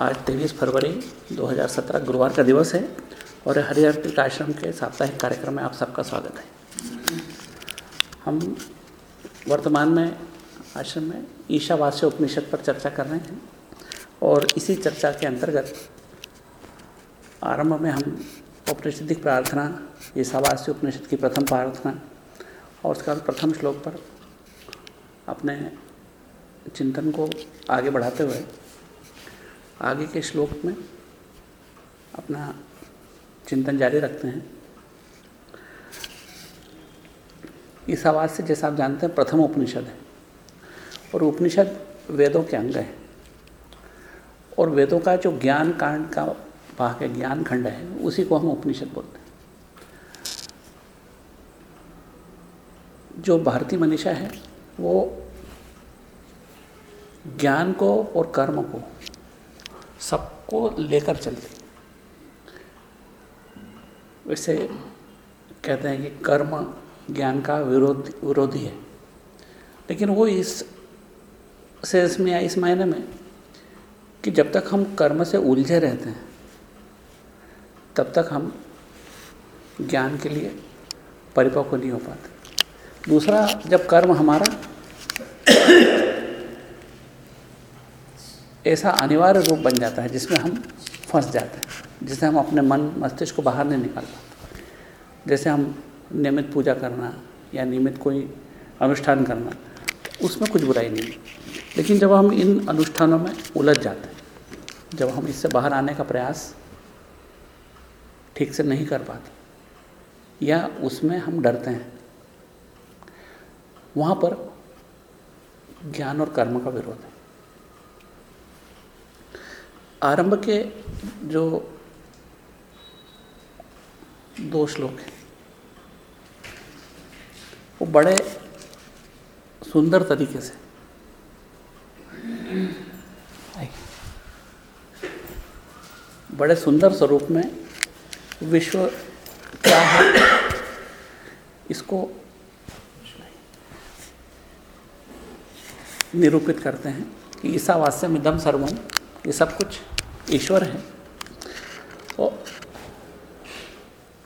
आज तेईस फरवरी 2017 गुरुवार का दिवस है और हरिहर तीर्थ आश्रम के साप्ताहिक कार्यक्रम में आप सबका स्वागत है। हम वर्तमान में आश्रम में ईशावास्य उपनिषद पर चर्चा कर रहे हैं और इसी चर्चा के अंतर्गत आरंभ में हम औपनिषदिक प्रार्थना, ईशावास्य उपनिषद की प्रथम प्रार्थना और उसके प्रथम श्लोक पर अपने चिंतन को आगे बढ़ाते हुए आगे के श्लोक में अपना चिंतन जारी रखते हैं। इस आवाज़ से जैसा आप जानते हैं, प्रथम उपनिषद है और उपनिषद वेदों के अंग है। और वेदों का जो ज्ञान कांड का भाग है, ज्ञान खंड है, उसी को हम उपनिषद बोलते हैं। जो भारतीय मनीषा है, वो ज्ञान को और कर्म को सबको लेकर चलती वैसे कहते हैं कि कर्म ज्ञान का विरोध, विरोधी है। लेकिन वो इस सेंस में या इस मायने में कि जब तक हम कर्म से उलझे रहते हैं, तब तक हम ज्ञान के लिए परिपक्व नहीं हो पाते। दूसरा, जब कर्म हमारा ऐसा अनिवार्य रूप बन जाता है जिसमें हम फंस जाते हैं, जिससे हम अपने मन, मस्तिष्क को बाहर नहीं निकाल पाते। जैसे हम नियमित पूजा करना या नियमित कोई अनुष्ठान करना, उसमें कुछ बुराई नहीं। है लेकिन जब हम इन अनुष्ठानों में उलझ जाते हैं, जब हम इससे बाहर आने का प्रयास ठीक से नहीं कर पाते, या उसमें हम डरते हैं, वहाँ पर ज्ञान और कर्म का विरोध है। आरंभ के जो दो श्लोक हैं, वो बड़े सुंदर तरीके से। बड़े सुंदर स्वरूप में विश्व क्या है, इसको निरूपित करते हैं कि ईसावास्यम इदम सर्वम। ये सब कुछ ईश्वर है।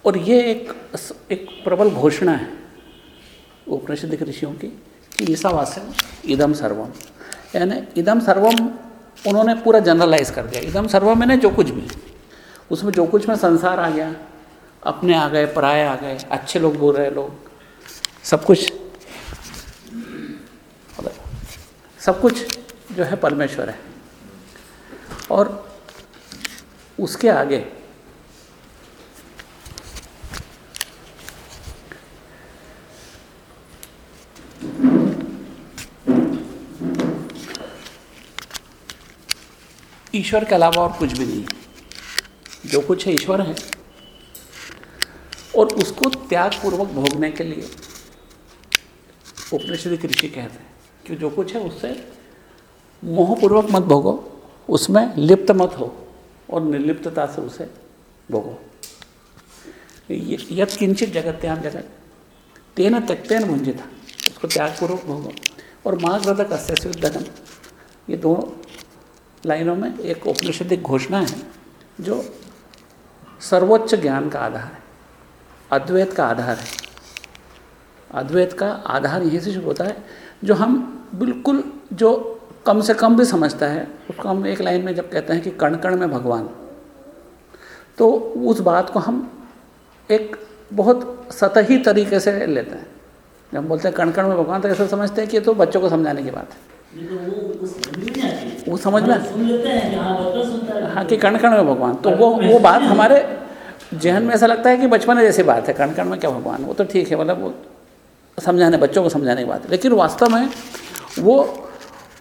और ये एक एक प्रबल घोषणा है उपनिषद ऋषियों की कि ईसावास्यम इदम सर्वम। यानी इदम सर्वम उन्होंने पूरा जनरलाइज कर दिया। इदम सर्वम मैंने जो कुछ भी, उसमें जो कुछ में संसार आ गया, अपने आ गए पराए आ गए, अच्छे लोग बोल रहे लोग, सब कुछ। सब कुछ जो है परमेश्वर है। और उसके आगे ईश्वर के अलावा और कुछ भी नहीं। है जो कुछ है ईश्वर है। और उसको त्याग पूर्वक भोगने के लिए उपनिषद ऋषि कहते हैं कि जो कुछ है उससे मोहपूर्वक मत भोगो। उसमें लिप्त मत हो और निर्लिप्तता से उसे भोगो। यद किंचित जगत त्याग जगत। तेन त्यक्तेन था उसको त्यागपूर्वक भोगो। और मार्गदक अस्य सिद्धनम ये दो लाइनों में एक उपनिषदिक घोषणा है, जो सर्वोच्च ज्ञान का आधार है। अद्वैत का आधार है। अद्वैत का आधार यहीं से शुरू होता है, जो हम बिल्कुल जो कम से कम भी समझता है उसको हम एक लाइन में जब कहते हैं कि कण कण में भगवान। तो उस बात को हम एक बहुत सतही तरीके से लेते हैं। जब हम बोलते हैं कण कण में भगवान तो ऐसा समझते हैं कि ये तो बच्चों को समझाने की बात है। वो समझ में हाँ कि कण कण में भगवान। तो वो वो बात हमारे जहन में ऐसा लगता है कि बचपन जैसी बात है कण कण में क्या भगवान वो तो ठीक है मतलब वो समझाने बच्चों को समझाने की बात है। लेकिन वास्तव में वो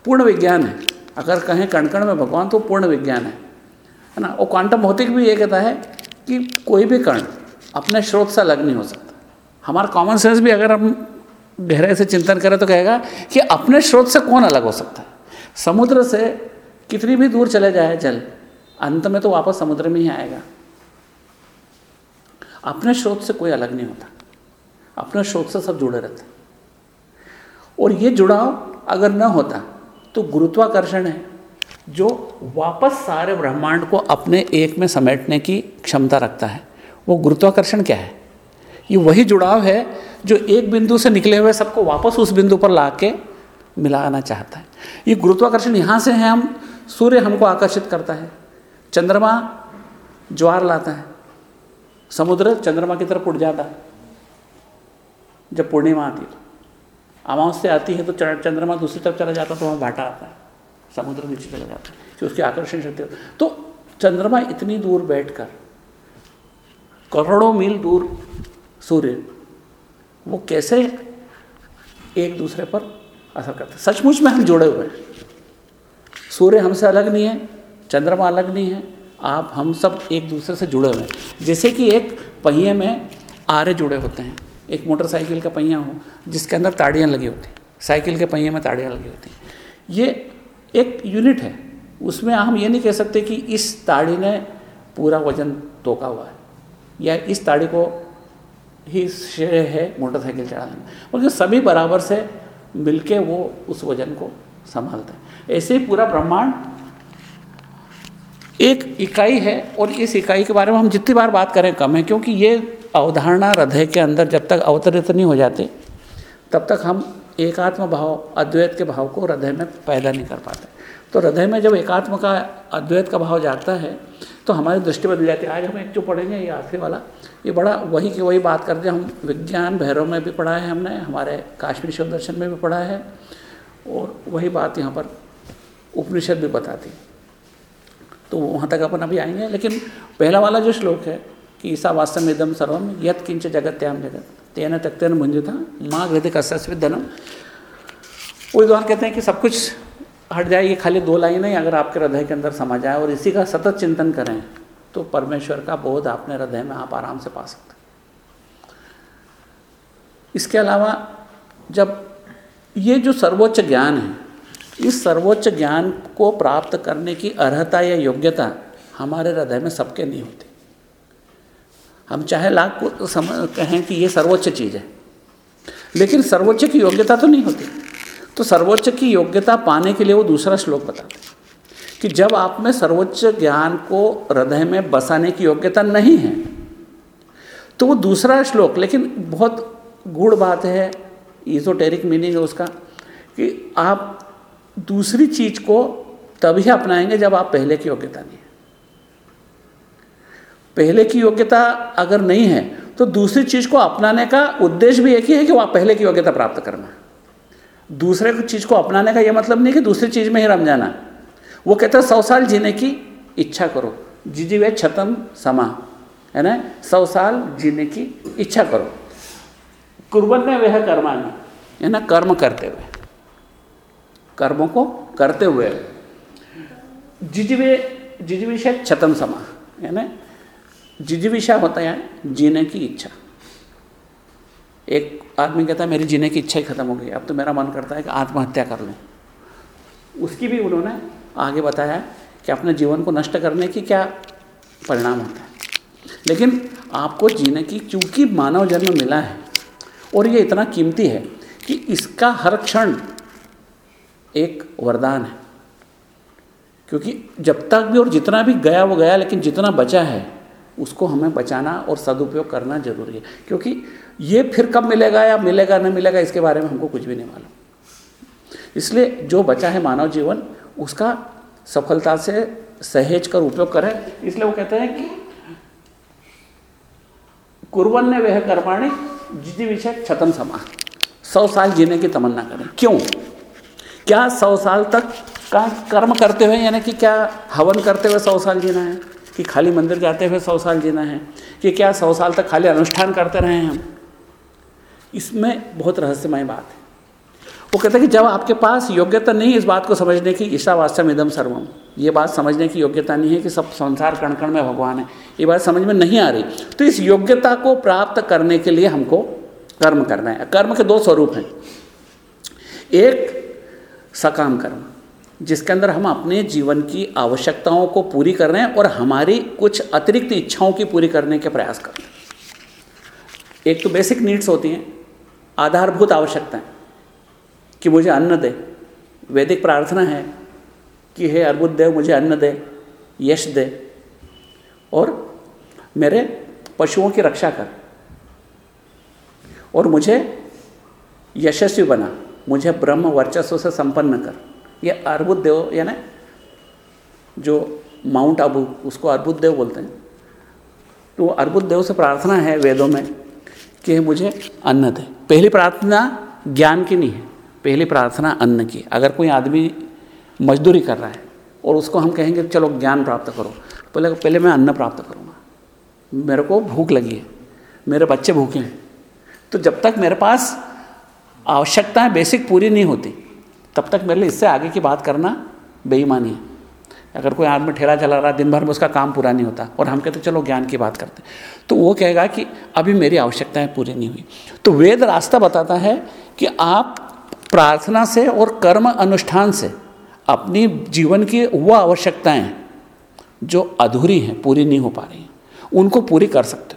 पूर्ण विज्ञान है। अगर कहें कण कण में भगवान तो पूर्ण विज्ञान है। है ना? और क्वांटम भौतिक भी ये कहता है कि कोई भी कण अपने स्रोत से अलग नहीं हो सकता। हमारा कॉमन सेंस भी अगर हम गहराई से चिंतन करें तो कहेगा कि अपने स्रोत से कौन अलग हो सकता है? समुद्र से कितनी भी दूर चले जाए जल, अंत में तो वापस समुद्र में ही आएगा। अपने स्रोत से कोई अलग नहीं होता। अपने स्रोत से सब जुड़े रहते और ये जुड़ाव अगर न होता तो गुरुत्वाकर्षण है, जो वापस सारे ब्रह्मांड को अपने एक में समेटने की क्षमता रखता है। वो गुरुत्वाकर्षण क्या है? ये वही जुड़ाव है जो एक बिंदु से निकले हुए सबको वापस उस बिंदु पर ला के मिलाना चाहता है। ये गुरुत्वाकर्षण यहाँ से है, हम, सूर्य हमको आकर्षित करता है। चंद्रमा ज्वार लाता है। समुद्र चंद्रमा की तरफ़ उठ जाता है, जब पूर्णिमा आती है। अमावस्या आती है तो चंद्रमा दूसरी तरफ़ चला जाता है तो वहाँ भाटा आता है। समुद्र नीचे चला जाता है। कि उसकी आकर्षण शक्ति तो चंद्रमा इतनी दूर बैठकर, करोड़ों मील दूर सूर्य, वो कैसे एक दूसरे पर असर करते सचमुच में हम जुड़े हुए हैं। सूर्य हमसे अलग नहीं है, चंद्रमा अलग नहीं है, आप हम सब एक दूसरे से जुड़े हुए हैं। जैसे कि एक पहिए में आरे जुड़े होते हैं। एक मोटरसाइकिल का पहिया हो, जिसके अंदर ताड़ियाँ लगी होती साइकिल के पहिए में ताड़ियाँ लगी होती ये एक यूनिट है। उसमें हम ये नहीं कह सकते कि इस ताड़ी ने पूरा वज़न तोका हुआ है, या इस ताड़ी को ही श्रेय है मोटरसाइकिल चलाने में। बल्कि सभी बराबर से मिलके वो उस वज़न को संभालते हैं। ऐसे ही पूरा ब्रह्मांड एक इकाई है, और इस इकाई के बारे में हम जितनी बार बात करें कम है, क्योंकि ये अवधारणा हृदय के अंदर जब तक अवतरित नहीं हो जाते, तब तक हम एकात्म भाव, अद्वैत के भाव को हृदय में पैदा नहीं कर पाते। तो हृदय में जब एकात्म का, अद्वैत का भाव जाता है तो हमारी दृष्टि बदल जाती है। आज हम एक जो पढ़ेंगे, ये आखिरी वाला। ये बड़ा, वही की वही बात करते हैं। हम विज्ञान भैरव में भी पढ़ा है हमने, हमारे काश्मीर शिव दर्शन में भी पढ़ा है, और वही बात यहाँ पर उपनिषद भी बताती। तो वहाँ तक अपन अभी आएँगे, लेकिन पहला वाला जो श्लोक है कि ईसा वास्तव इदम सर्वम यत किंच जगत्याम जगत। तेन तक्तेन मुंजता माँ हृदय कसस्वित धनम वो विद्वान कहते हैं कि सब कुछ हट जाए, ये खाली दो लाइन ही, अगर आपके हृदय के अंदर समा जाए, और इसी का सतत चिंतन करें तो परमेश्वर का बोध अपने हृदय में आप आराम से पा सकते इसके अलावा, जब ये जो सर्वोच्च ज्ञान है, इस सर्वोच्च ज्ञान को प्राप्त करने की अर्हता या योग्यता हमारे हृदय में सबके नहीं होती हम चाहे लाख को समझ कहें कि ये सर्वोच्च चीज़ है। लेकिन सर्वोच्च की योग्यता तो नहीं होती। तो सर्वोच्च की योग्यता पाने के लिए वो दूसरा श्लोक बताते हैं कि जब आप में सर्वोच्च ज्ञान को हृदय में बसाने की योग्यता नहीं है तो वो दूसरा श्लोक, लेकिन बहुत गूढ़ बात है ईजोटेरिक मीनिंग है उसका, कि आप दूसरी चीज़ को तभी अपनाएँगे जब आप पहले की योग्यता नहीं पहले की योग्यता अगर नहीं है तो दूसरी चीज़ को अपनाने का उद्देश्य भी एक ही है कि वह पहले की योग्यता प्राप्त करना दूसरे चीज़ को अपनाने का यह मतलब नहीं कि दूसरी चीज़ में ही रम जाना। वो कहते हैं, सौ साल जीने की इच्छा करो। जी वे छतम समा, है ना? सौ साल जीने की इच्छा करो। कुर्बन में वह कर्मानी है ना? कर्म करते हुए। कर्मों को करते हुए। जिजवे जिजविषय छतम समा, है ना? जिजविषा होता है जीने की इच्छा। एक आदमी कहता है, मेरी जीने की इच्छा ही खत्म हो गई, अब तो मेरा मन करता है कि आत्महत्या कर लूँ। उसकी भी उन्होंने आगे बताया कि अपने जीवन को नष्ट करने की क्या परिणाम होता है। लेकिन आपको जीने की चूँकि मानव जन्म मिला है, और ये इतना कीमती है कि इसका हर क्षण एक वरदान है। क्योंकि जब तक भी और जितना भी गया वो गया, लेकिन जितना बचा है उसको हमें बचाना और सदुपयोग करना ज़रूरी है। क्योंकि ये फिर कब मिलेगा या मिलेगा, न मिलेगा, इसके बारे में हमको कुछ भी नहीं मालूम। इसलिए जो बचा है मानव जीवन, उसका सफलता से सहेज कर उपयोग करें। इसलिए वो कहते हैं कि कुरबन ने वह कर्माणी जिजी विषय छतम समा। सौ साल जीने की तमन्ना करें। क्यों? क्या सौ साल तक का कर्म करते हुए, यानी कि क्या हवन करते हुए सौ साल जीना है? कि खाली मंदिर जाते हुए सौ साल जीना है, कि क्या सौ साल तक खाली अनुष्ठान करते रहे हम? इसमें बहुत रहस्यमय बात है। वो कहते हैं कि जब आपके पास योग्यता नहीं इस बात को समझने की, ईशावास्यम इदम सर्वम। ये बात समझने की योग्यता नहीं है कि सब संसार कण कण में भगवान है। ये बात समझ में नहीं आ रही। तो इस योग्यता को प्राप्त करने के लिए हमको कर्म करना है। कर्म के दो स्वरूप हैं। एक सकाम कर्म। जिसके अंदर हम अपने जीवन की आवश्यकताओं को पूरी कर रहे हैं और हमारी कुछ अतिरिक्त इच्छाओं की पूरी करने के प्रयास कर रहे हैं। एक तो बेसिक नीड्स होती हैं, आधारभूत आवश्यकताएँ कि मुझे अन्न दे। वैदिक प्रार्थना है कि हे अर्बुद देव, मुझे अन्न दे, यश दे। और मेरे पशुओं की रक्षा कर। और मुझे यशस्वी बना, मुझे ब्रह्म वर्चस्व से संपन्न कर। ये अर्बुद देव, यानी जो माउंट आबू, उसको अर्बुद देव बोलते हैं। तो अर्बुद देव से प्रार्थना है वेदों में कि मुझे अन्न दे। पहली प्रार्थना ज्ञान की नहीं है, पहली प्रार्थना अन्न की अगर कोई आदमी मजदूरी कर रहा है और उसको हम कहेंगे, चलो ज्ञान प्राप्त करो। पहले पहले मैं अन्न प्राप्त करूँगा। मेरे को भूख लगी है, मेरे बच्चे भूखे हैं। तो जब तक मेरे पास आवश्यकताएँ बेसिक पूरी नहीं होती तब तक मेरे लिए इससे आगे की बात करना बेईमानी है। अगर कोई आदमी ठेला चला रहा दिन भर में उसका काम पूरा नहीं होता, और हम कहते चलो, ज्ञान की बात करते तो वो कहेगा कि अभी मेरी आवश्यकताएँ पूरी नहीं हुई। तो वेद रास्ता बताता है कि आप प्रार्थना से और कर्म अनुष्ठान से अपनी जीवन की वो आवश्यकताएँ जो अधूरी हैं, पूरी नहीं हो पा रही हैं, उनको पूरी कर सकते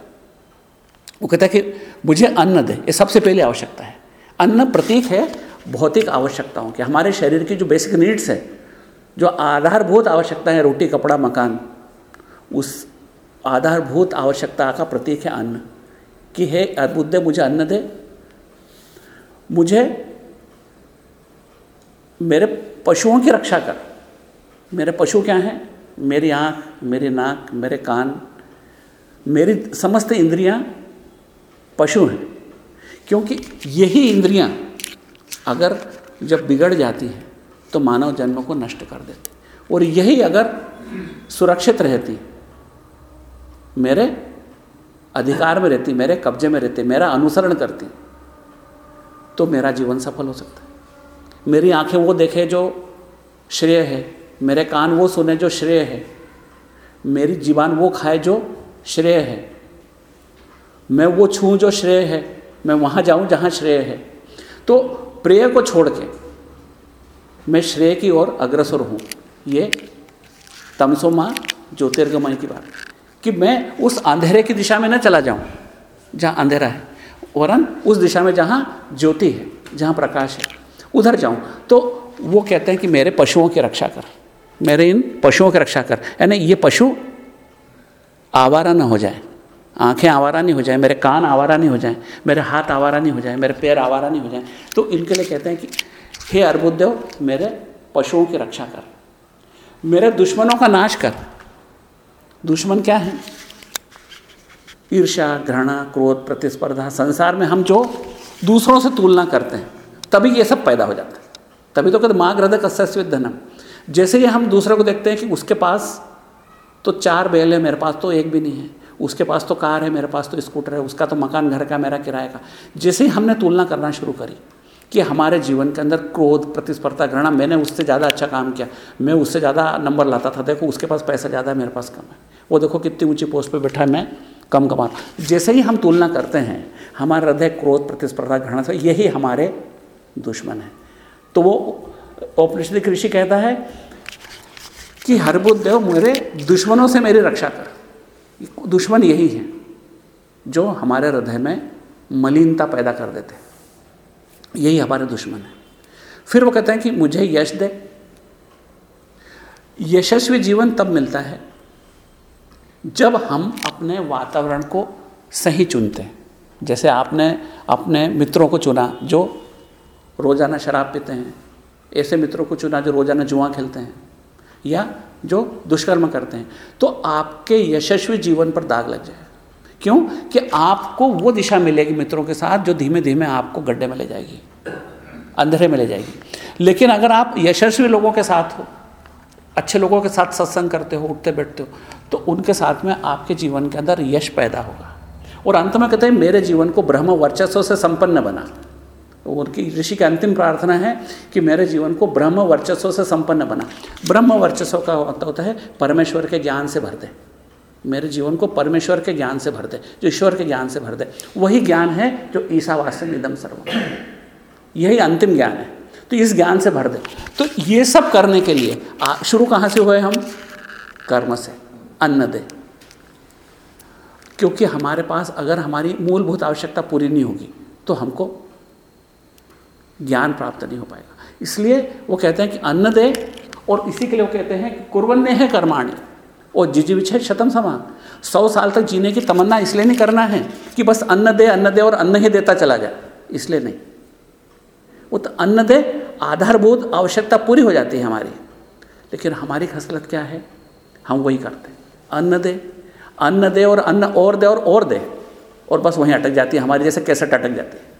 वो कहता है कि मुझे अन्न दे, ये सबसे पहली आवश्यकता है। अन्न प्रतीक है भौतिक आवश्यकताओं के, हमारे शरीर की जो बेसिक नीड्स है, जो आधारभूत आवश्यकता है, रोटी, कपड़ा, मकान, उस आधारभूत आवश्यकता का प्रतीक है अन्न। कि हे अर्बुद्ध मुझे अन्न दे। मुझे मेरे पशुओं की रक्षा कर। मेरे पशु क्या हैं? मेरी आँख, मेरी नाक, मेरे कान, मेरी समस्त इंद्रियाँ पशु हैं। क्योंकि यही इंद्रियाँ अगर जब बिगड़ जाती है तो मानव जन्म को नष्ट कर देते और यही अगर सुरक्षित रहती, मेरे अधिकार में रहती, मेरे कब्जे में रहती, मेरा अनुसरण करती तो मेरा जीवन सफल हो सकता है। मेरी आँखें वो देखे जो श्रेय है, मेरे कान वो सुने जो श्रेय है, मेरी जीवान वो खाए जो श्रेय है, मैं वो छूँ जो श्रेय है, मैं वहाँ जाऊँ जहाँ श्रेय है। तो प्रेय को छोड़ के मैं श्रेय की ओर अग्रसर हूँ। ये तमसोमा ज्योतिर्गमय की बात। कि मैं उस अंधेरे की दिशा में न चला जाऊँ, जहाँ अंधेरा है, वरन उस दिशा में जहाँ ज्योति है, जहाँ प्रकाश है, उधर जाऊँ। तो वो कहते हैं कि मेरे पशुओं की रक्षा कर, मेरे इन पशुओं की रक्षा कर। यानी ये पशु आवारा न हो जाए। आँखें आवारा नहीं हो जाए, मेरे कान आवारा नहीं हो जाए, मेरे हाथ आवारा नहीं हो जाए, मेरे पैर आवारा नहीं हो जाए। तो इनके लिए कहते हैं कि, हे अर्बुदेव मेरे पशुओं की रक्षा कर, मेरे दुश्मनों का नाश कर। दुश्मन क्या है? ईर्ष्या, घृणा, क्रोध, प्रतिस्पर्धा, संसार में हम जो दूसरों से तुलना करते हैं, तभी ये सब पैदा हो जाता है। तभी तो कहते माँ हृदय कस्य धनम। जैसे ही हम दूसरे को देखते हैं कि उसके पास तो चार बैल है, मेरे पास तो एक भी नहीं है। उसके पास तो कार है, मेरे पास तो स्कूटर है, उसका तो मकान, घर का, मेरा किराए का। जैसे ही हमने तुलना करना शुरू करी कि हमारे जीवन के अंदर क्रोध, प्रतिस्पर्धा, घृणा, मैंने उससे ज़्यादा अच्छा काम किया, मैं उससे ज़्यादा नंबर लाता था, देखो उसके पास पैसा ज़्यादा है, मेरे पास कम है। वो देखो कितनी ऊँची पोस्ट पे बैठा है, मैं कम कमा जैसे ही हम तुलना करते हैं, हमारा हृदय क्रोध, प्रतिस्पर्धा, घृणा से, यही हमारे दुश्मन है। तो वो औपनिषदिक ऋषि कहता है कि हर बुद्ध हरबुद्धेव मेरे दुश्मनों से मेरी रक्षा कर। दुश्मन यही है, जो हमारे हृदय में मलिनता पैदा कर देते यही हमारे दुश्मन है। फिर वो कहते हैं कि मुझे यश दे। यशस्वी जीवन तब मिलता है जब हम अपने वातावरण को सही चुनते हैं। जैसे आपने अपने मित्रों को चुना जो रोज़ाना शराब पीते हैं, ऐसे मित्रों को चुना जो रोज़ाना जुआ खेलते हैं, या जो दुष्कर्म करते हैं तो आपके यशस्वी जीवन पर दाग लग जाए। क्यों? कि आपको वो दिशा मिलेगी मित्रों के साथ जो धीमे धीमे आपको गड्ढे में ले जाएगी, अंधेरे में ले जाएगी। लेकिन अगर आप यशस्वी लोगों के साथ हो, अच्छे लोगों के साथ सत्संग करते हो, उठते बैठते हो तो उनके साथ में आपके जीवन के अंदर यश पैदा होगा। और अंत में कहते हैं, मेरे जीवन को ब्रह्म वर्चस्व से संपन्न बना। उनकी ऋषि की अंतिम प्रार्थना है कि मेरे जीवन को ब्रह्म वर्चस्व से संपन्न बना। ब्रह्म वर्चस्व का होता होता है परमेश्वर के ज्ञान से भर दे। मेरे जीवन को परमेश्वर के ज्ञान से भर दे, जो ईश्वर के ज्ञान से भर दे। वही ज्ञान है जो ईसावास्य निदम सर्व यही अंतिम ज्ञान है। तो इस ज्ञान से भर दे। तो ये सब करने के लिए शुरू कहाँ से हुए हम? कर्म से, अन्न दे। क्योंकि हमारे पास अगर हमारी मूलभूत आवश्यकता पूरी नहीं होगी तो हमको ज्ञान प्राप्त नहीं हो पाएगा। इसलिए वो कहते हैं कि अन्न दे, और इसी के लिए वो कहते हैं कि कुरबन है कर्माणी। और जिजीविछे शतम समान सौ साल तक जीने की तमन्ना इसलिए नहीं करना है कि बस अन्न दे अन्न दे और अन्न ही देता चला जाए। इसलिए नहीं। वो तो अन्न दे, आधारभूत आवश्यकता पूरी हो जाती है हमारी। लेकिन हमारी खसलत क्या है? हम वही करते हैं। अन्न दे अन्न दे और अन्न और दे और और दे। और बस वहीं अटक जाती है हमारी, जैसे कैसे अटक जाती है।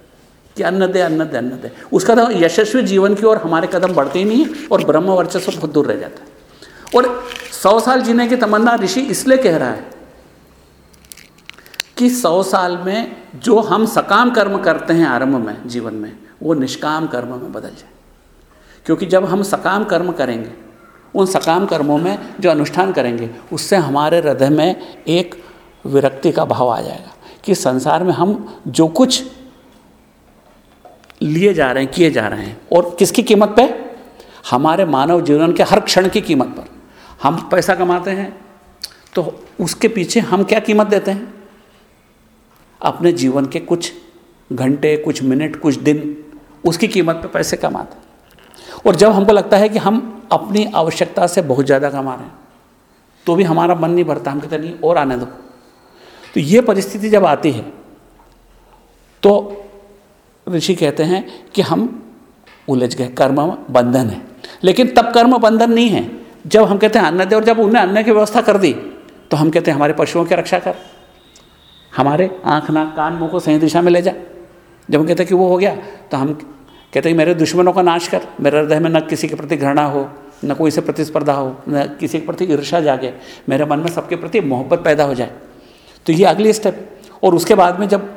कि अन्न दे अन्न दे अन्न दे उसका तो यशस्वी जीवन की ओर हमारे कदम बढ़ते ही नहीं है और ब्रह्म वर्चस्व बहुत दूर रह जाता है। और सौ साल जीने की तमन्ना ऋषि इसलिए कह रहा है कि सौ साल में जो हम सकाम कर्म करते हैं आरंभ में, जीवन में, वो निष्काम कर्म में बदल जाए। क्योंकि जब हम सकाम कर्म करेंगे, उन सकाम कर्मों में जो अनुष्ठान करेंगे, उससे हमारे हृदय में एक विरक्ति का भाव आ जाएगा कि संसार में हम जो कुछ लिए जा रहे हैं, किए जा रहे हैं। और किसकी कीमत पे? हमारे मानव जीवन के हर क्षण की कीमत पर। हम पैसा कमाते हैं तो उसके पीछे हम क्या कीमत देते हैं? अपने जीवन के कुछ घंटे, कुछ मिनट, कुछ दिन उसकी कीमत पे पैसे कमाते हैं। और जब हमको लगता है कि हम अपनी आवश्यकता से बहुत ज़्यादा कमा रहे हैं तो भी हमारा मन नहीं भरता, हम कहते नहीं, और आने दो। तो ये परिस्थिति जब आती है तो ऋषि कहते हैं कि हम उलझ गए, कर्म बंधन है। लेकिन तब कर्म बंधन नहीं है। जब हम कहते हैं अन्न दे और जब उन्हें अन्न की व्यवस्था कर दी तो हम कहते हैं, हमारे पशुओं की रक्षा कर। हमारे आँख, नाक, कान, मुँह को सही दिशा में ले जा। जब हम कहते हैं कि वो हो गया तो हम कहते हैं मेरे दुश्मनों का नाश कर। मेरे हृदय में न किसी के प्रति घृणा हो, न कोई से प्रतिस्पर्धा हो, न किसी के प्रति ईर्षा जागे। मेरे मन में सबके प्रति मोहब्बत पैदा हो जाए। तो ये अगली स्टेप और उसके बाद में जब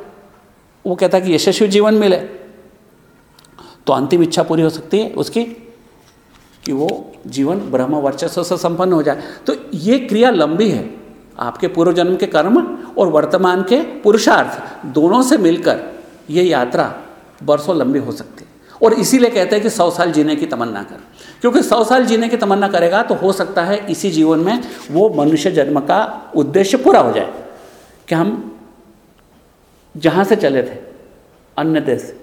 वो कहता है कि यशस्वी जीवन मिले। तो अंतिम इच्छा पूरी हो सकती है उसकी कि वो जीवन ब्रह्म वर्चस्व से संपन्न हो जाए। तो ये क्रिया लंबी है। आपके पूर्व जन्म के कर्म और वर्तमान के पुरुषार्थ दोनों से मिलकर ये यात्रा बरसों लंबी हो सकती है। और इसीलिए कहते हैं कि सौ साल जीने की तमन्ना कर। क्योंकि सौ साल जीने की तमन्ना करेगा तो हो सकता है इसी जीवन में वो मनुष्य जन्म का उद्देश्य पूरा हो जाए। कि हम जहाँ से चले थे, अन्य देश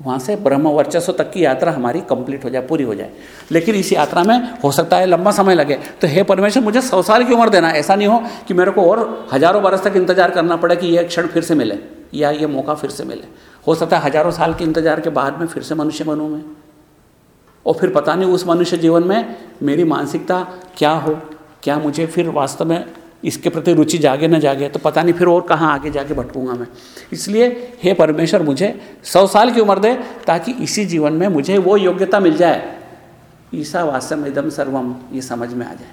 वहाँ से ब्रह्म वर्चस्व तक की यात्रा हमारी कंप्लीट हो जाए, पूरी हो जाए। लेकिन इस यात्रा में हो सकता है लंबा समय लगे। तो हे परमेश्वर, मुझे सौ साल की उम्र देना ऐसा नहीं हो कि मेरे को और हज़ारों बरस तक इंतज़ार करना पड़े कि यह क्षण फिर से मिले, या ये मौका फिर से मिले। हो सकता है हज़ारों साल के इंतज़ार के बाद में फिर से मनुष्य बनूँ मैं। और फिर पता नहीं उस मनुष्य जीवन में मेरी मानसिकता क्या हो, क्या मुझे फिर वास्तव में इसके प्रति रुचि जागे ना जागे तो पता नहीं फिर और कहाँ आगे जाके भटकूँगा मैं। इसलिए, हे परमेश्वर, मुझे सौ साल की उम्र दे, ताकि इसी जीवन में मुझे वो योग्यता मिल जाए। ईसा वास्तव इदम सर्वम, ये समझ में आ जाए।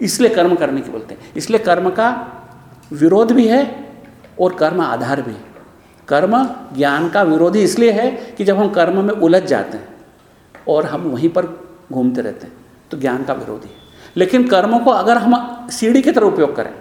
इसलिए कर्म करने की बोलते हैं। इसलिए कर्म का विरोध भी है और कर्म आधार भी। है कर्म ज्ञान का विरोधी इसलिए है कि जब हम कर्म में उलझ जाते हैं और हम वहीं पर घूमते रहते हैं तो ज्ञान का विरोधी है। लेकिन कर्मों को अगर हम सीढ़ी की तरह उपयोग करें,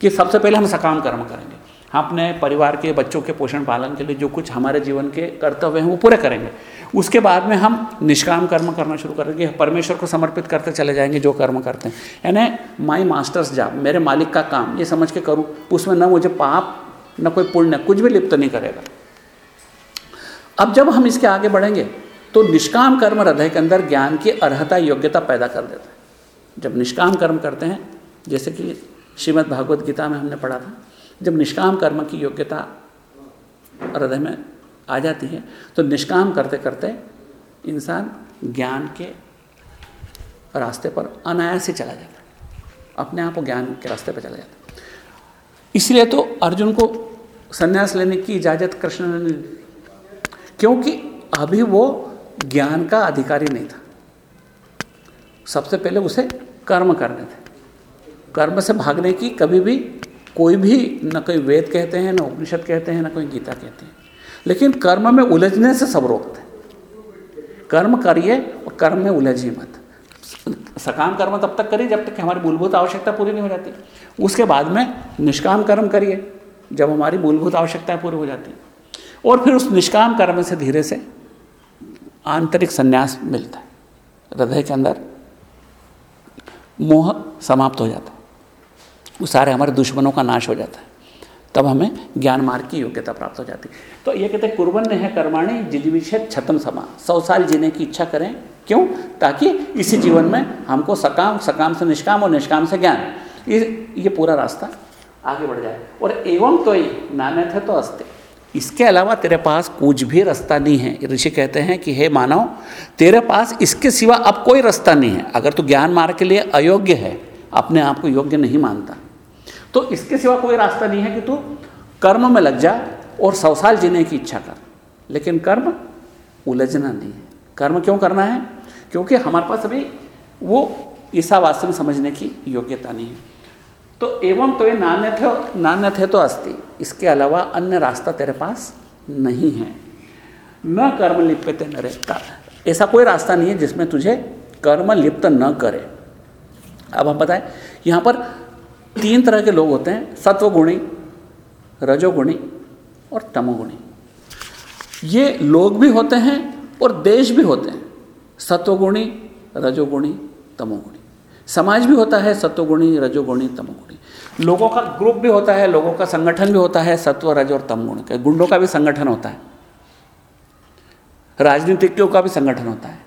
कि सबसे पहले हम सकाम कर्म करेंगे। हम अपने परिवार के बच्चों के पोषण पालन के लिए जो कुछ हमारे जीवन के कर्तव्य हैं, वो पूरे करेंगे। उसके बाद में हम निष्काम कर्म करना शुरू करेंगे। परमेश्वर को समर्पित करते चले जाएँगे जो कर्म करते हैं। यानी माई मास्टर्स जॉब मेरे मालिक का काम, ये समझ के करूँ, उसमें न मुझे पाप, न कोई पुण्य, कुछ भी लिप्त नहीं करेगा। अब जब हम इसके आगे बढ़ेंगे तो निष्काम कर्म हृदय के अंदर ज्ञान की अर्हता, योग्यता पैदा कर देता है। जब निष्काम कर्म करते हैं, जैसे कि श्रीमद् भागवत गीता में हमने पढ़ा था, जब निष्काम कर्म की योग्यता हृदय में आ जाती है तो निष्काम करते करते इंसान ज्ञान के रास्ते पर अनायास ही चला जाता है। अपने आप को ज्ञान के रास्ते पर चला जाता है। इसलिए तो अर्जुन को संन्यास लेने की इजाज़त कृष्ण ने क्योंकि अभी वो ज्ञान का अधिकारी नहीं था। सबसे पहले उसे कर्म करने थे। कर्म से भागने की कभी भी कोई भी न कोई वेद कहते हैं, न उपनिषद कहते हैं, न कोई गीता कहते हैं। लेकिन कर्म में उलझने से सब रोकते हैं। कर्म करिए और कर्म में उलझिए मत। सकाम कर्म तब तक करिए जब तक कि हमारी मूलभूत आवश्यकता पूरी नहीं हो जाती। उसके बाद में निष्काम कर्म करिए, जब हमारी मूलभूत आवश्यकताएँ पूरी हो जाती। और फिर उस निष्काम कर्म से धीरे से आंतरिक संन्यास मिलता है। हृदय के अंदर मोह समाप्त हो जाता है। वो सारे हमारे दुश्मनों का नाश हो जाता है। तब हमें ज्ञान मार्ग की योग्यता प्राप्त हो जाती है। तो ये कहते हैं कुर्बन है कर्माणी जिजविषेद छतम समा। सौ साल जीने की इच्छा करें। क्यों? ताकि इसी जीवन में हमको सकाम सकाम से निष्काम और निष्काम से ज्ञान। ये ये पूरा रास्ता आगे बढ़ जाए। और एवं तो ही थे तो अस्ते। इसके अलावा तेरे पास कुछ भी रास्ता नहीं है। ऋषि कहते हैं कि, हे मानव, तेरे पास इसके सिवा अब कोई रास्ता नहीं है। अगर तू ज्ञान मार्ग के लिए अयोग्य है, अपने आप को योग्य नहीं मानता। तो इसके सिवा कोई रास्ता नहीं है कि तू कर्म में लग जा और सौ साल जीने की इच्छा कर। लेकिन कर्म उलझना नहीं है। कर्म क्यों करना है? क्योंकि हमारे पास अभी वो ईसावास्य समझने की योग्यता नहीं है। तो एवं तो ये नान्य थे नान्य थे तो अस्थि इसके अलावा अन्य रास्ता तेरे पास नहीं है। न कर्म लिप्यते न ऐसा कोई रास्ता नहीं है जिसमें तुझे कर्म लिप्त न करे। अब हम बताएँ, यहाँ पर तीन तरह के लोग होते हैं, सत्वगुणी, रजोगुणी और तमोगुणी। ये लोग भी होते हैं और देश भी होते हैं, सत्वगुणी, रजोगुणी, तमोगुणी। समाज भी होता है, सत्वगुणी, रजोगुणी, तमोगुणी। लोगों का ग्रुप भी होता है, लोगों का संगठन भी होता है, सत्व, रज और तमगुण का। गुंडों का भी संगठन होता है। राजनीतिज्ञों का भी संगठन होता है।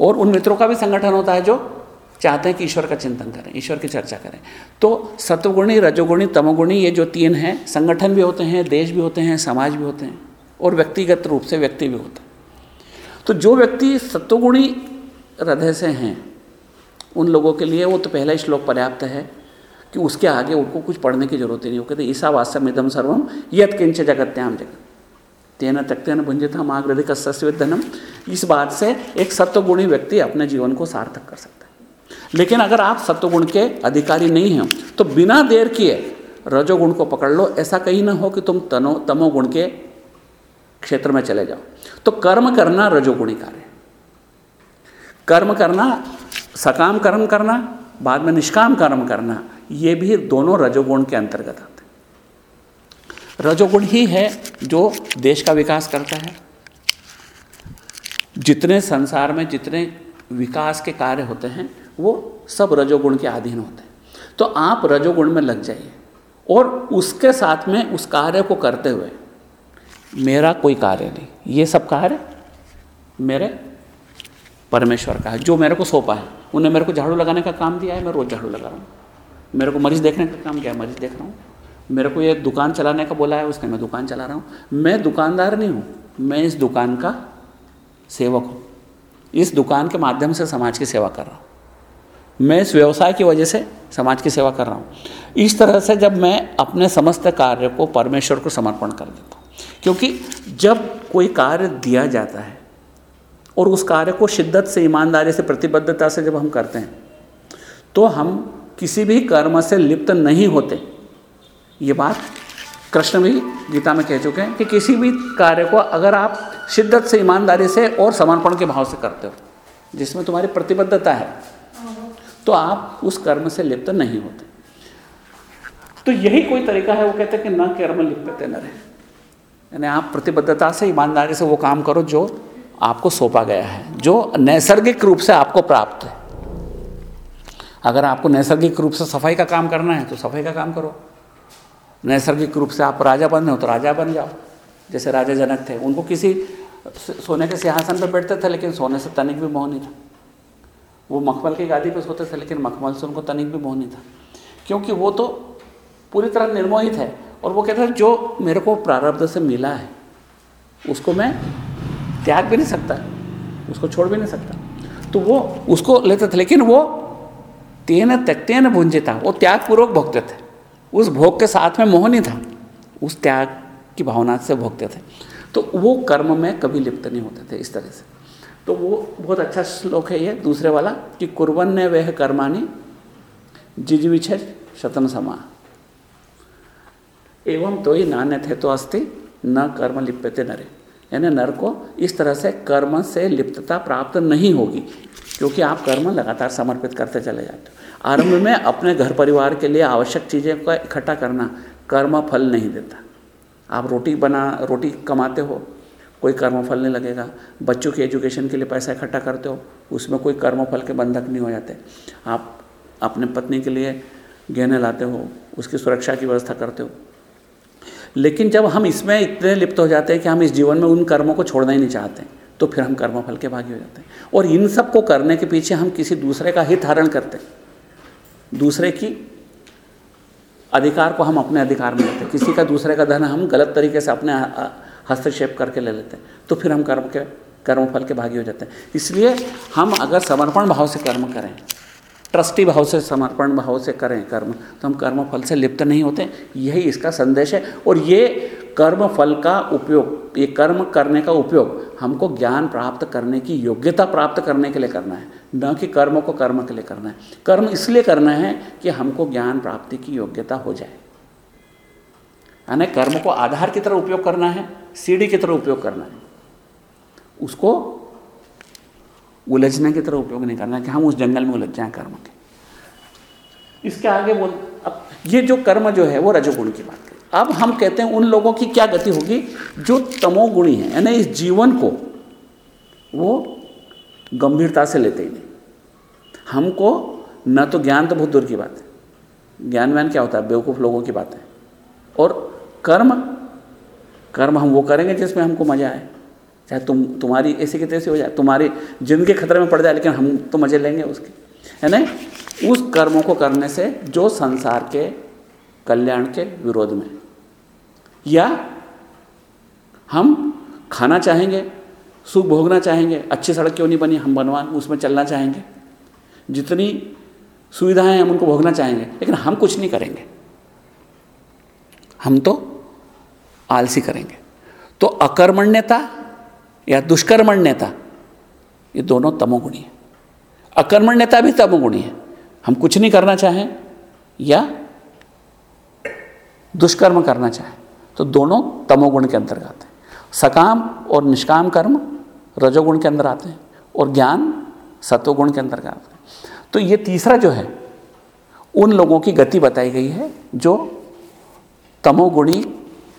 और उन मित्रों का भी संगठन होता है जो चाहते हैं कि ईश्वर का चिंतन करें, ईश्वर की चर्चा करें। तो सत्वगुणी, रजोगुणी, तमोगुणी, ये जो तीन हैं, संगठन भी होते हैं, देश भी होते हैं, समाज भी होते हैं, और व्यक्तिगत रूप से व्यक्ति भी होते हैं। तो जो व्यक्ति सत्वगुणी हृदय से हैं उन लोगों के लिए वो तो पहला श्लोक पर्याप्त है कि उसके आगे उनको कुछ पढ़ने की ज़रूरत ही नहीं। वो कहते ईसा वास्तव इदम सर्वम यद किंच जगत्याम जगत। तेना तक्तेन भुंजिता माग्रदि धनम इस बात से एक सत्वगुणी व्यक्ति अपने जीवन को सार्थक कर सकता है। लेकिन अगर आप सत्वगुण के अधिकारी नहीं हैं तो बिना देर किए रजोगुण को पकड़ लो। ऐसा कहीं ना हो कि तुम तनो, तमोगुण के क्षेत्र में चले जाओ। तो कर्म करना रजोगुणी कार्य कर्म करना सकाम कर्म करना, बाद में निष्काम कर्म करना, ये भी दोनों रजोगुण के अंतर्गत आते हैं। रजोगुण ही है जो देश का विकास करता है। जितने संसार में जितने विकास के कार्य होते हैं, वो सब रजोगुण के अधीन होते हैं। तो आप रजोगुण में लग जाइए और उसके साथ में उस कार्य को करते हुए, मेरा कोई कार्य नहीं, ये सब कार्य मेरे परमेश्वर का है। जो मेरे को सौंपा है उन्हें मेरे को झाड़ू लगाने का काम दिया है, मैं रोज़ झाड़ू लगा रहा हूँ। मेरे को मरीज़ देखने का काम किया है, मरीज़ देख रहा हूँ। मेरे को ये दुकान चलाने का बोला है, उसने मैं दुकान चला रहा हूँ। मैं दुकानदार नहीं हूँ, मैं इस दुकान का सेवक हूँ। इस दुकान के माध्यम से समाज की सेवा कर रहा हूँ। मैं इस व्यवसाय की वजह से समाज की सेवा कर रहा हूँ। इस तरह से जब मैं अपने समस्त कार्य को परमेश्वर को समर्पण कर देता हूँ, क्योंकि जब कोई कार्य दिया जाता है और उस कार्य को शिद्दत से, ईमानदारी से, प्रतिबद्धता से जब हम करते हैं तो हम किसी भी कर्म से लिप्त नहीं होते। ये बात कृष्ण भी गीता में कह चुके हैं कि किसी भी कार्य को अगर आप शिद्दत से, ईमानदारी से और समर्पण के भाव से करते हो, जिसमें तुम्हारी प्रतिबद्धता है तो आप उस कर्म से लिप्त नहीं होते। तो यही कोई तरीका है, वो कहते हैं कि न कर्म लिप्त न रहे। यानी आप प्रतिबद्धता से, ईमानदारी से वो काम करो जो आपको सौंपा गया है, जो नैसर्गिक रूप से आपको प्राप्त है। अगर आपको नैसर्गिक रूप से सफ़ाई का काम करना है तो सफ़ाई का काम करो। नैसर्गिक रूप से आप राजा बनने हो तो राजा बन जाओ। जैसे राजा जनक थे, उनको किसी सोने के सिंहासन पर बैठते थे, लेकिन सोने से तनिक भी मोह नहीं था। वो मखमल की गादी पर सोते थे, लेकिन मखमल से उनको तनिक भी मोह नहीं था। क्योंकि वो तो पूरी तरह निर्मोहित है, और वो कहते हैं जो मेरे को प्रारब्ध से मिला है, उसको मैं त्याग भी नहीं सकता, उसको छोड़ भी नहीं सकता। तो वो उसको लेते थे, लेकिन वो तेन त्यक्तेन भुंजिता, वो त्यागपूर्वक भोगते थे। उस भोग के साथ में मोह नहीं था, उस त्याग की भावना से भोगते थे। तो वो कर्म में कभी लिप्त नहीं होते थे इस तरह से। तो वो बहुत अच्छा श्लोक है ये, दूसरे वाला, कि कुर्बन ने वह कर्माणी जिजविछ शतम समा। एवं तो ही नान्य थे तो अस्ति न कर्म लिप्यते नरे। यानी नर को इस तरह से कर्म से लिप्तता प्राप्त नहीं होगी, क्योंकि आप कर्म लगातार समर्पित करते चले जाते हो। आरंभ में अपने घर परिवार के लिए आवश्यक चीज़ें का इकट्ठा करना कर्म फल नहीं देता। आप रोटी बना, रोटी कमाते हो, कोई कर्म फल नहीं लगेगा। बच्चों की एजुकेशन के लिए पैसा इकट्ठा करते हो, उसमें कोई कर्म फल के बंधक नहीं हो जाते। आप अपने पत्नी के लिए गहने लाते हो, उसकी सुरक्षा की व्यवस्था करते हो लेकिन जब हम इसमें इतने लिप्त हो जाते हैं कि हम इस जीवन में उन कर्मों को छोड़ना ही नहीं चाहते तो फिर हम कर्मफल के भागी हो जाते हैं। और इन सबको करने के पीछे हम किसी दूसरे का हित हरण करते हैं। दूसरे की अधिकार को हम अपने अधिकार में लेते हैं। किसी का दूसरे का धन हम गलत तरीके से अपने हस्तक्षेप करके ले लेते हैं तो फिर हम कर्म के, कर्मफल के भागी हो जाते हैं। इसलिए हम अगर समर्पण भाव से कर्म करें ट्रस्टी भाव से, समर्पण भाव से करें कर्म। तो हम कर्म फल से लिप्त नहीं होते, यही इसका संदेश है। और ये कर्म फल का उपयोग, ये कर्म करने का उपयोग हमको ज्ञान प्राप्त करने की योग्यता प्राप्त करने के लिए करना है, न कि कर्म को कर्म के लिए करना है। कर्म इसलिए करना है कि हमको ज्ञान प्राप्ति की योग्यता हो जाए। यानी कर्म को आधार की तरह उपयोग करना है, सीढ़ी की तरह उपयोग करना है। उसको उलझने की तरह उपयोग नहीं करना कि हम उस जंगल में उलझ जाएँ कर्म के। इसके आगे बोल, अब ये जो कर्म जो है, वो रजोगुण की बात करें। अब हम कहते हैं उन लोगों की क्या गति होगी, जो तमोगुणी है, यानी इस जीवन को वो गंभीरता से लेते ही नहीं। हमको न तो ज्ञान तो बहुत दूर की बात है। ज्ञान व्यान क्या होता है? बेवकूफ़ लोगों की बात है। और कर्म कर्म हम वो करेंगे जिसमें हमको मज़ा आए। चाहे तुम, तुम्हारी ऐसी की तैसी हो जाए, तुम्हारी ज़िंदगी खतरे में पड़ जाए, लेकिन हम तो मज़े लेंगे उसके, है ना? उस कर्मों को करने से जो संसार के कल्याण के विरोध में। या हम खाना चाहेंगे, सुख भोगना चाहेंगे, अच्छी सड़क क्यों नहीं बनी, हम बनवा उसमें चलना चाहेंगे। जितनी सुविधाएँ हम उनको भोगना चाहेंगे, लेकिन हम कुछ नहीं करेंगे। हम तो आलसी करेंगे। तो अकर्मण्यता या दुष्कर्मण्यता, ये दोनों तमोगुणी है। अकर्मण्यता भी तमोगुणी है। हम कुछ नहीं करना चाहें या दुष्कर्म करना चाहें तो दोनों तमोगुण के अंतर्गत आते हैं। सकाम और निष्काम कर्म रजोगुण के अंदर आते हैं और ज्ञान सत्वगुण के अंतर्गत आते हैं। तो ये तीसरा जो है, उन लोगों की गति बताई गई है जो तमोगुणी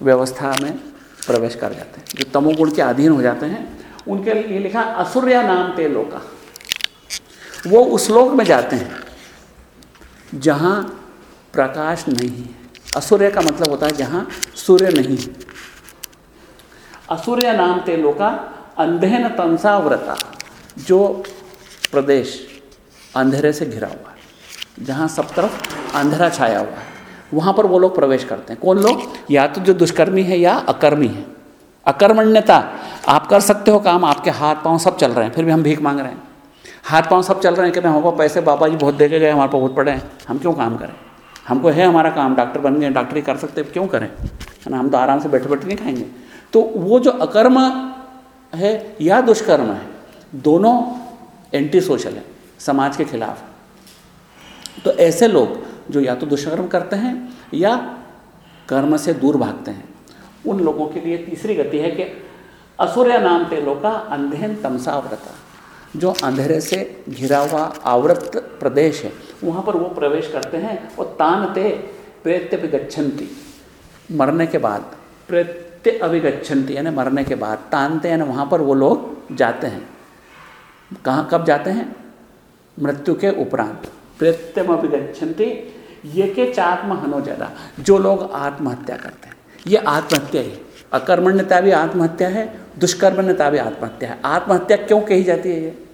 व्यवस्था में प्रवेश कर जाते हैं। जो तमोगुण के अधीन हो जाते हैं, उनके लिए लिखा असुर्या नाम ते लोका। वो उस लोक में जाते हैं, जहाँ प्रकाश नहीं है। असुर्य का मतलब होता है जहाँ सूर्य नहीं है। असुर्य नाम ते लोका अंधेन तंसाव्रता जो प्रदेश अंधेरे से घिरा हुआ है, जहाँ सब तरफ़ अंधेरा छाया हुआ है। वहाँ पर वो लोग प्रवेश करते हैं। कौन लोग? या तो जो दुष्कर्मी है या अकर्मी है। अकर्मण्यता आप कर सकते हो काम आपके हाथ पाँव सब चल रहे हैं फिर भी हम भीख मांग रहे हैं। हाथ पाँव सब चल रहे हैं कि हमारे पैसे बाबा जी बहुत दे के गए हमारे पास बहुत पड़े हैं। हम क्यों काम करें? हमको है हमारा काम डॉक्टर बन गए डॉक्टरी कर सकते क्यों करें? है ना हम तो आराम से बैठे बैठे नहीं खाएँगे। तो वो जो अकर्म है या दुष्कर्म है दोनों एंटी सोशल है समाज के खिलाफ। तो ऐसे लोग जो या तो दुष्कर्म करते हैं या कर्म से दूर भागते हैं। उन लोगों के लिए तीसरी गति है कि असुर्य नाम ते लोका अंधेन तमसाव्रता जो अंधेरे से घिरा हुआ आवृत प्रदेश है, वहाँ पर वो प्रवेश करते हैं और तानते प्रेत्य विगच्छन्ति मरने के बाद प्रेत्य अभिगच्छन्ति यानी मरने के बाद तानते यानी वहाँ पर वो लोग जाते हैं। कहाँ, कब जाते हैं? मृत्यु के उपरांत। प्रेत्यम अभिगछन्ति ये के चात्म हनोजरा जो लोग आत्महत्या करते हैं। ये आत्महत्या ही। अकर्मण्यता भी आत्महत्या है, दुष्कर्मण्यता भी आत्महत्या है। आत्महत्या क्यों कही जाती है ये?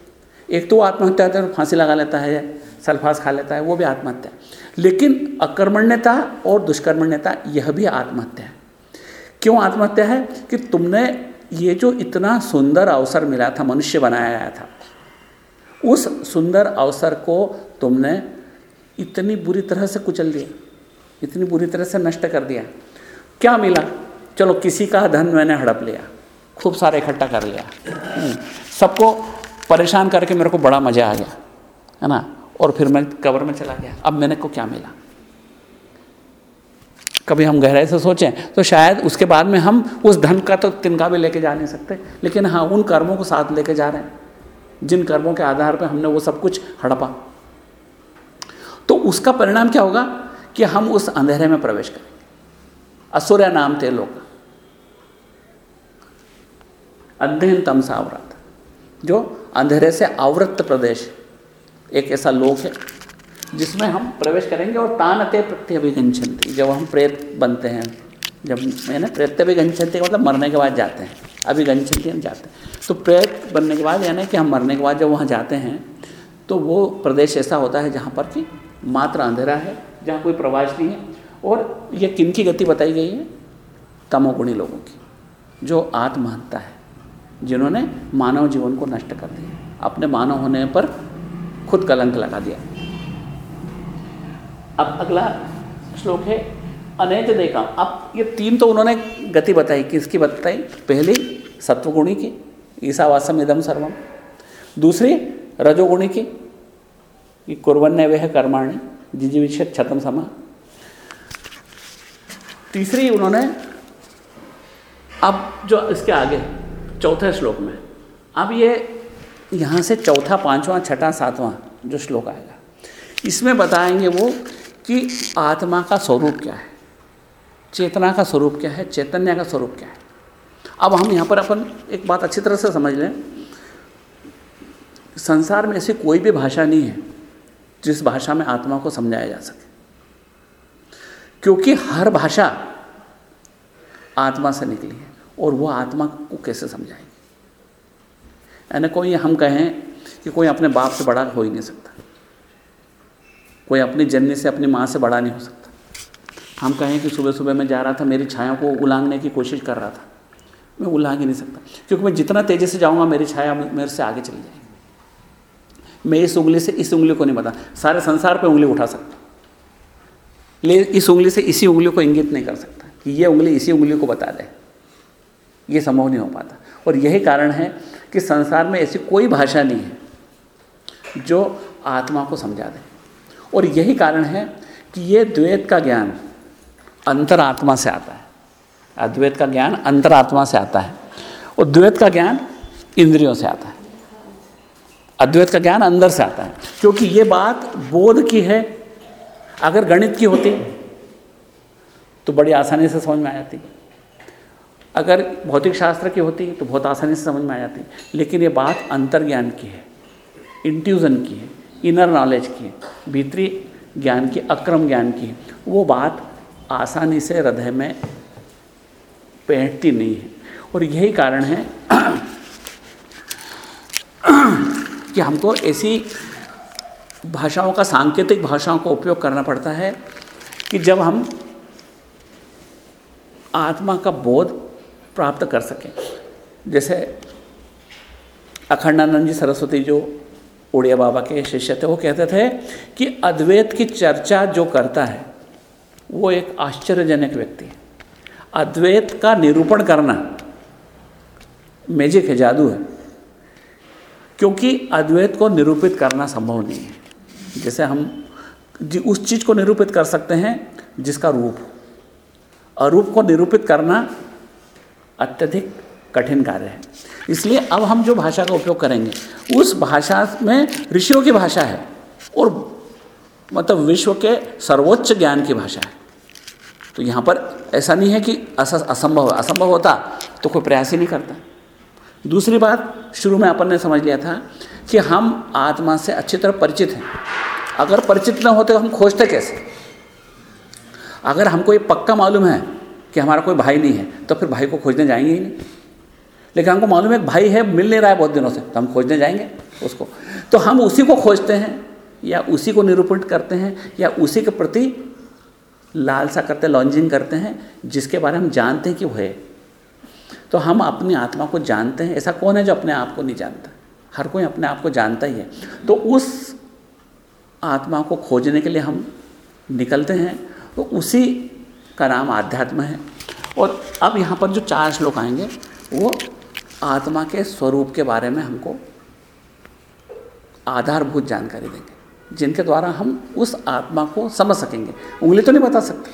एक तो आत्महत्या होता है फांसी लगा लेता है, सल्फास खा लेता है, वो भी आत्महत्या लेकिन अकर्मण्यता और दुष्कर्मण्यता, यह भी आत्महत्या है। क्यों आत्महत्या है? कि तुमने ये जो इतना सुंदर अवसर मिला था, मनुष्य बनाया गया था, उस सुंदर अवसर को तुमने इतनी बुरी तरह से कुचल दिया इतनी बुरी तरह से नष्ट कर दिया। क्या मिला? चलो किसी का धन मैंने हड़प लिया खूब सारा इकट्ठा कर लिया। हम्म, सबको परेशान करके मेरे को बड़ा मज़ा आ गया है ना? और फिर मैं कवर में चला गया। अब मैंने को क्या मिला? कभी हम गहराई से सोचें तो शायद उसके बाद में हम उस धन का तो तिनका भी लेके जा नहीं सकते। लेकिन हाँ उन कर्मों को साथ लेके जा रहे हैं जिन कर्मों के आधार पर हमने वो सब कुछ हड़पा। तो उसका परिणाम क्या होगा कि हम उस अंधेरे में प्रवेश करेंगे। असुर नाम थे लोग। अध्ययन तमसावरत जो अंधेरे से आवृत प्रदेश एक ऐसा लोक है, जिसमें हम प्रवेश करेंगे और तान अते प्रत्यभिगंछन्ति जब हम प्रेत बनते हैं, जब मैंने प्रत्यभिगंछन्ति मतलब मरने के बाद जाते हैं। अभिगंछन्ति हम जाते हैं। तो प्रेत बनने के बाद, यानी कि हम मरने के बाद जब वहाँ जाते हैं तो वो प्रदेश ऐसा होता है जहाँ पर कि मात्र अंधेरा है, जहाँ कोई प्रवास नहीं है। और ये किन की गति बताई गई है? तमोगुणी लोगों की, जो आत्महत्या है, जिन्होंने मानव जीवन को नष्ट कर दिया। अपने मानव होने पर खुद कलंक लगा दिया। अब अगला श्लोक है अनैत देखा अब ये तीन तो उन्होंने गति बताई। किसकी बताई? पहली, सत्वगुणी की ईसावासम इदम सर्वम। दूसरी, रजोगुणी की कि कुरवन्य वह कर्माणी जिजीविषत छतम समा। तीसरी उन्होंने, अब जो इसके आगे, चौथे श्लोक में, अब ये यहाँ से चौथा, पांचवा, छठा, सातवां जो श्लोक आएगा, इसमें बताएँगे वो कि आत्मा का स्वरूप क्या है, चेतना का स्वरूप क्या है, चैतन्य का स्वरूप क्या है। अब हम यहाँ पर अपन एक बात अच्छी तरह से समझ लें, संसार में ऐसी कोई भी भाषा नहीं है जिस भाषा में आत्मा को समझाया जा सके। क्योंकि हर भाषा आत्मा से निकली है और वो आत्मा को कैसे समझाएगी? यानी कोई हम कहें कि कोई अपने बाप से बड़ा हो ही नहीं सकता। कोई अपनी जननी से, अपनी माँ से बड़ा नहीं हो सकता। हम कहें कि सुबह सुबह मैं जा रहा था, मेरी छाया को उलांगने की कोशिश कर रहा था। मैं उलांग ही नहीं सकता, क्योंकि मैं जितना तेज़ी से जाऊँगा, मेरी छाया मेरे से आगे चली जाएगी। मैं इस उंगली से इस उंगली को नहीं बता सारे संसार पे उंगली उठा सकता ले, इस उंगली से इसी उंगली को इंगित नहीं कर सकता कि ये उंगली इसी उंगली को बता दे। ये संभव नहीं हो पाता। और यही कारण है कि संसार में ऐसी कोई भाषा नहीं है जो आत्मा को समझा दे। और यही कारण है कि ये द्वैत का ज्ञान अंतरात्मा से आता है। अद्वैत का ज्ञान अंतरात्मा से आता है। और द्वैत का ज्ञान इंद्रियों से आता है। अद्वैत का ज्ञान अंदर से आता है। क्योंकि ये बात बोध की है, अगर गणित की होती तो बड़ी आसानी से समझ में आ जाती। अगर भौतिक शास्त्र की होती तो बहुत आसानी से समझ में आ जाती। लेकिन ये बात अंतर्ज्ञान की है इंट्यूज़न की है इनर नॉलेज की है, भीतरी ज्ञान की, अक्रम ज्ञान की है। वो बात आसानी से हृदय में बैठती नहीं है। और यही कारण है कि हमको ऐसी भाषाओं का, सांकेतिक भाषाओं का उपयोग करना पड़ता है कि जब हम आत्मा का बोध प्राप्त कर सकें। जैसे अखंडानंद जी सरस्वती जो उड़िया बाबा के शिष्य थे, वो कहते थे कि अद्वैत की चर्चा जो करता है, वो एक आश्चर्यजनक व्यक्ति है। अद्वैत का निरूपण करना मैजिक है, जादू है। क्योंकि अद्वैत को निरूपित करना संभव नहीं है। जैसे हम जी, उस चीज़ को निरूपित कर सकते हैं जिसका रूप हो। अरूप को निरूपित करना अत्यधिक कठिन कार्य है। इसलिए अब हम जो भाषा का उपयोग करेंगे, उस भाषा में ऋषियों की भाषा है और मतलब विश्व के सर्वोच्च ज्ञान की भाषा है। तो यहाँ पर ऐसा नहीं है कि असंभव असंभव होता तो कोई प्रयास ही नहीं करता। दूसरी बात शुरू में अपन ने समझ लिया था कि हम आत्मा से अच्छी तरह परिचित हैं। अगर परिचित न होते तो हम खोजते कैसे? अगर हमको ये पक्का मालूम है कि हमारा कोई भाई नहीं है तो फिर भाई को खोजने जाएँगे ही नहीं। लेकिन हमको मालूम है, भाई है, मिल नहीं रहा है बहुत दिनों से तो हम खोजने जाएँगे उसको। तो हम उसी को खोजते हैं, या उसी को निरूपण करते हैं, या उसी के प्रति लालसा करते, लॉन्जिंग करते हैं, जिसके बारे में हम जानते हैं कि वो है। तो हम अपनी आत्मा को जानते हैं। ऐसा कौन है जो अपने आप को नहीं जानता? हर कोई अपने आप को जानता ही है। तो उस आत्मा को खोजने के लिए हम निकलते हैं। तो उसी का नाम आध्यात्म है। और अब यहाँ पर जो चार श्लोक आएँगे, वो आत्मा के स्वरूप के बारे में हमको आधारभूत जानकारी देंगे, जिनके द्वारा हम उस आत्मा को समझ सकेंगे। उंगली तो नहीं बता सकते,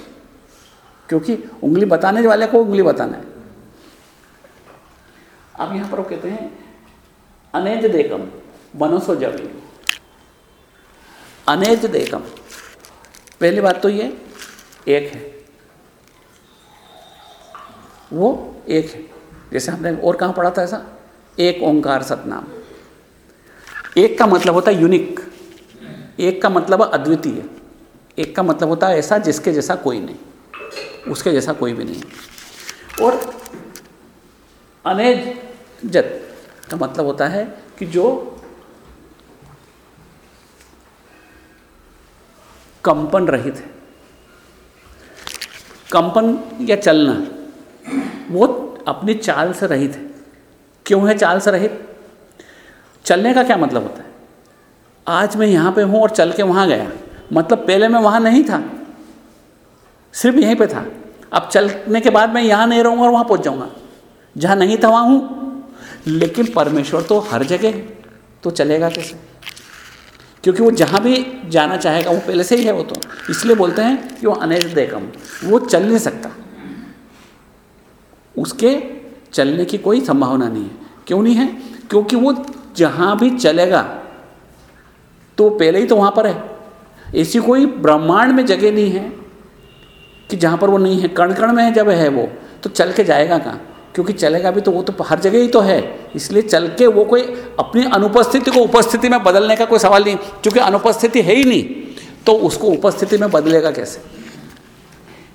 क्योंकि उंगली बताने वाले को उंगली बताना है। अब यहाँ पर वो कहते हैं, अनेज देखम मनोसो जवी अनेज देखम पहली बात तो ये, एक है। वो एक है। जैसे हमने और कहाँ पढ़ा था ऐसा? एक ओंकार सतनाम। एक का मतलब होता है यूनिक एक का मतलब अद्वितीय। एक का मतलब होता है ऐसा जिसके जैसा कोई नहीं। उसके जैसा कोई भी नहीं और अनेज जत। का मतलब होता है कि जो कंपन रहित है। कंपन या चलना, वो अपनी चाल से रहित है। क्यों है चाल से रहित? चलने का क्या मतलब होता है? आज मैं यहाँ पे हूँ और चल के वहाँ गया। मतलब पहले मैं वहाँ नहीं था। सिर्फ़ यहीं पे था। अब चलने के बाद मैं यहाँ नहीं रहूँगा और वहाँ पहुँच जाऊँगा। जहाँ नहीं था वहाँ हूँ। लेकिन परमेश्वर तो हर जगह है तो चलेगा कैसे? क्योंकि वो जहाँ भी जाना चाहेगा, वो पहले से ही है वो तो। इसलिए बोलते हैं कि वो अनेज देखम वो चल नहीं सकता। उसके चलने की कोई संभावना नहीं है। क्यों नहीं है? क्योंकि वो जहाँ भी चलेगा तो पहले ही तो वहाँ पर है। ऐसी कोई ब्रह्मांड में जगह नहीं है कि जहाँ पर वो नहीं है। कण कण में जब है वो तो चल के जाएगा कहाँ? क्योंकि चलेगा भी तो वो तो हर जगह ही तो है। इसलिए चल के वो कोई अपनी अनुपस्थिति को उपस्थिति में बदलने का कोई सवाल नहीं, क्योंकि अनुपस्थिति है ही नहीं। तो उसको उपस्थिति में बदलेगा कैसे?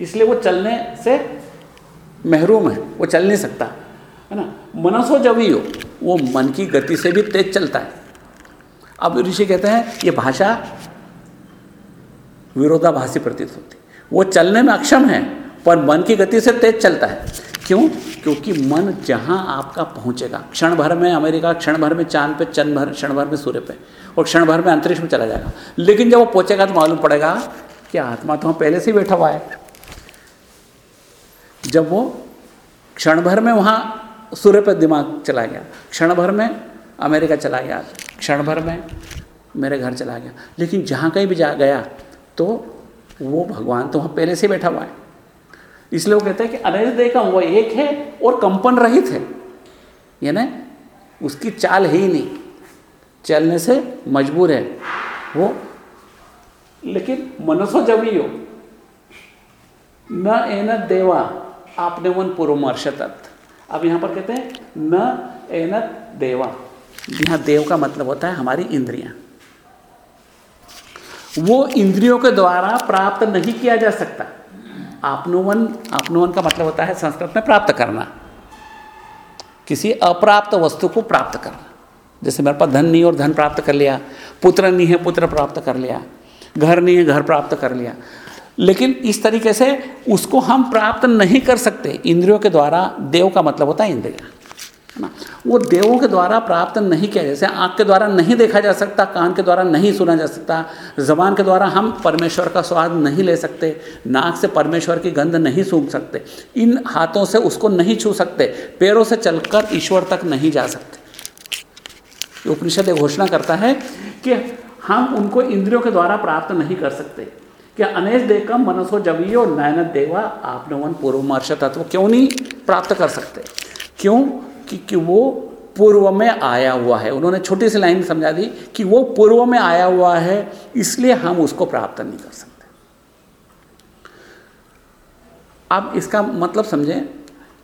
इसलिए वो चलने से महरूम है, वो चल नहीं सकता, है ना? मनसो ही हो, वो मन की गति से भी तेज चलता है। अब ऋषि कहते हैं, ये भाषा विरोधाभासी प्रतीत होती वो चलने में अक्षम है, पर मन की गति से तेज चलता है। क्यों? क्योंकि मन जहाँ आपका पहुँचेगा क्षण भर में अमेरिका क्षण भर में चाँद पे चंद भर क्षण भर में सूर्य पे, और क्षण भर में अंतरिक्ष में चला जाएगा। लेकिन जब वो पहुँचेगा तो मालूम पड़ेगा कि आत्मा तो वहाँ पहले से बैठा हुआ है। जब वो क्षण भर में वहाँ सूर्य पर दिमाग चला गया क्षण भर में अमेरिका चला गया क्षण भर में मेरे घर चला गया, लेकिन जहाँ कहीं भी जा गया तो वो भगवान तो वहाँ पहले से बैठा हुआ है। इसलिए वो कहते हैं कि अनज देखा वो एक है और कंपन रहित है। यानी उसकी चाल है ही नहीं। चलने से मजबूर है वो। लेकिन मनसो जब ही हो न एन देवा आपने वन पूर्वमर्श तत्व अब यहाँ पर कहते हैं, न एन देवा। यहाँ देव का मतलब होता है हमारी इंद्रियाँ। वो इंद्रियों के द्वारा प्राप्त नहीं किया जा सकता। आपनुवन आपनुवन का मतलब होता है संस्कृत में प्राप्त करना। किसी अप्राप्त वस्तु को प्राप्त करना। जैसे मेरे पास धन नहीं और धन प्राप्त कर लिया, पुत्र नहीं है, पुत्र प्राप्त कर लिया, घर नहीं है, घर प्राप्त कर लिया। लेकिन इस तरीके से उसको हम प्राप्त नहीं कर सकते। इंद्रियों के द्वारा देव का मतलब होता है इंद्रिया। ना, वो देवों के द्वारा प्राप्त नहीं किया जैसे आँख के द्वारा नहीं देखा जा सकता, कान के द्वारा नहीं सुना जा सकता, जबान के द्वारा हम परमेश्वर का स्वाद नहीं ले सकते, नाक से परमेश्वर की गंध नहीं सूंघ सकते, इन हाथों से उसको नहीं छू सकते, पैरों से चलकर ईश्वर तक नहीं जा सकते। उपनिषद घोषणा करता है कि हम उनको इंद्रियों के द्वारा प्राप्त नहीं कर सकते। कि अनेश देखम मनसो जबियो नयन देवा आपने वन पूर्वमर्श तत्व, क्यों नहीं प्राप्त कर सकते? क्यों? कि, कि वो पूर्व में आया हुआ है। उन्होंने छोटी सी लाइन समझा दी कि वो पूर्व में आया हुआ है इसलिए हम उसको प्राप्त नहीं कर सकते। अब इसका मतलब समझें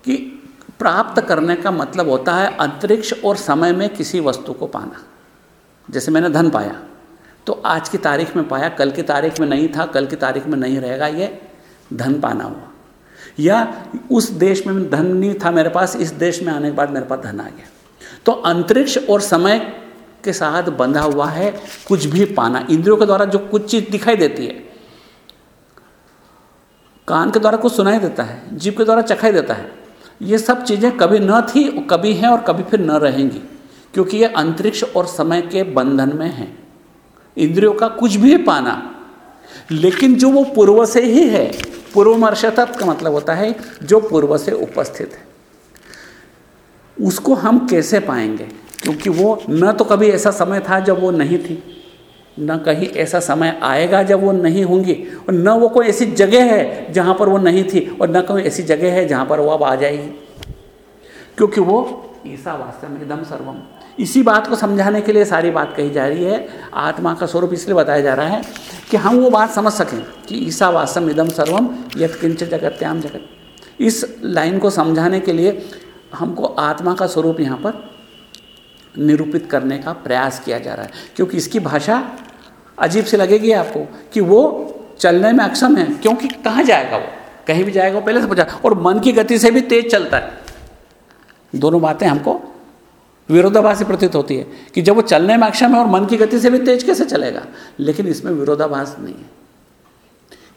कि प्राप्त करने का मतलब होता है अंतरिक्ष और समय में किसी वस्तु को पाना। जैसे मैंने धन पाया तो आज की तारीख में पाया कल की तारीख में नहीं था कल की तारीख में नहीं रहेगा ये धन पाना हुआ। या उस देश में धन नहीं था मेरे पास, इस देश में आने के बाद मेरे पास धन आ गया। तो अंतरिक्ष और समय के साथ बंधा हुआ है, कुछ भी पाना। इंद्रियों के द्वारा जो कुछ चीज़ दिखाई देती है, कान के द्वारा कुछ सुनाई देता है, जीव के द्वारा चखाई देता है, ये सब चीज़ें कभी न थी, कभी हैं और कभी फिर न रहेंगी, क्योंकि ये अंतरिक्ष और समय के बंधन में है। इंद्रियों का कुछ भी पाना, लेकिन जो वो पूर्व से ही है पूर्वमर्शतत्व का मतलब होता है जो पूर्व से उपस्थित है। उसको हम कैसे पाएँगे? क्योंकि वो न तो कभी ऐसा समय था जब वो नहीं थी, न कहीं ऐसा समय आएगा जब वो नहीं होंगी, और न वो कोई ऐसी जगह है जहाँ पर वो नहीं थी, और न कोई ऐसी जगह है जहाँ पर वो अब आ जाएगी। क्योंकि वो ईसा वास्तव में एकदम सर्वम। इसी बात को समझाने के लिए सारी बात कही जा रही है। आत्मा का स्वरूप इसलिए बताया जा रहा है कि हम वो बात समझ सकें कि ईसा वासम इदम सर्वम यथ किंच जगत्याम जगत। इस लाइन को समझाने के लिए हमको आत्मा का स्वरूप यहाँ पर निरूपित करने का प्रयास किया जा रहा है। क्योंकि इसकी भाषा अजीब से लगेगी आपको कि वो चलने में अक्षम है, क्योंकि कहाँ जाएगा वो? कहीं भी जाएगा वो, पहले से पूछा। और मन की गति से भी तेज चलता है। दोनों बातें हमको विरोधाभासी प्रतीत होती है कि जब वो चलने में अक्षम है और मन की गति से भी तेज कैसे चलेगा? लेकिन इसमें विरोधाभास नहीं है।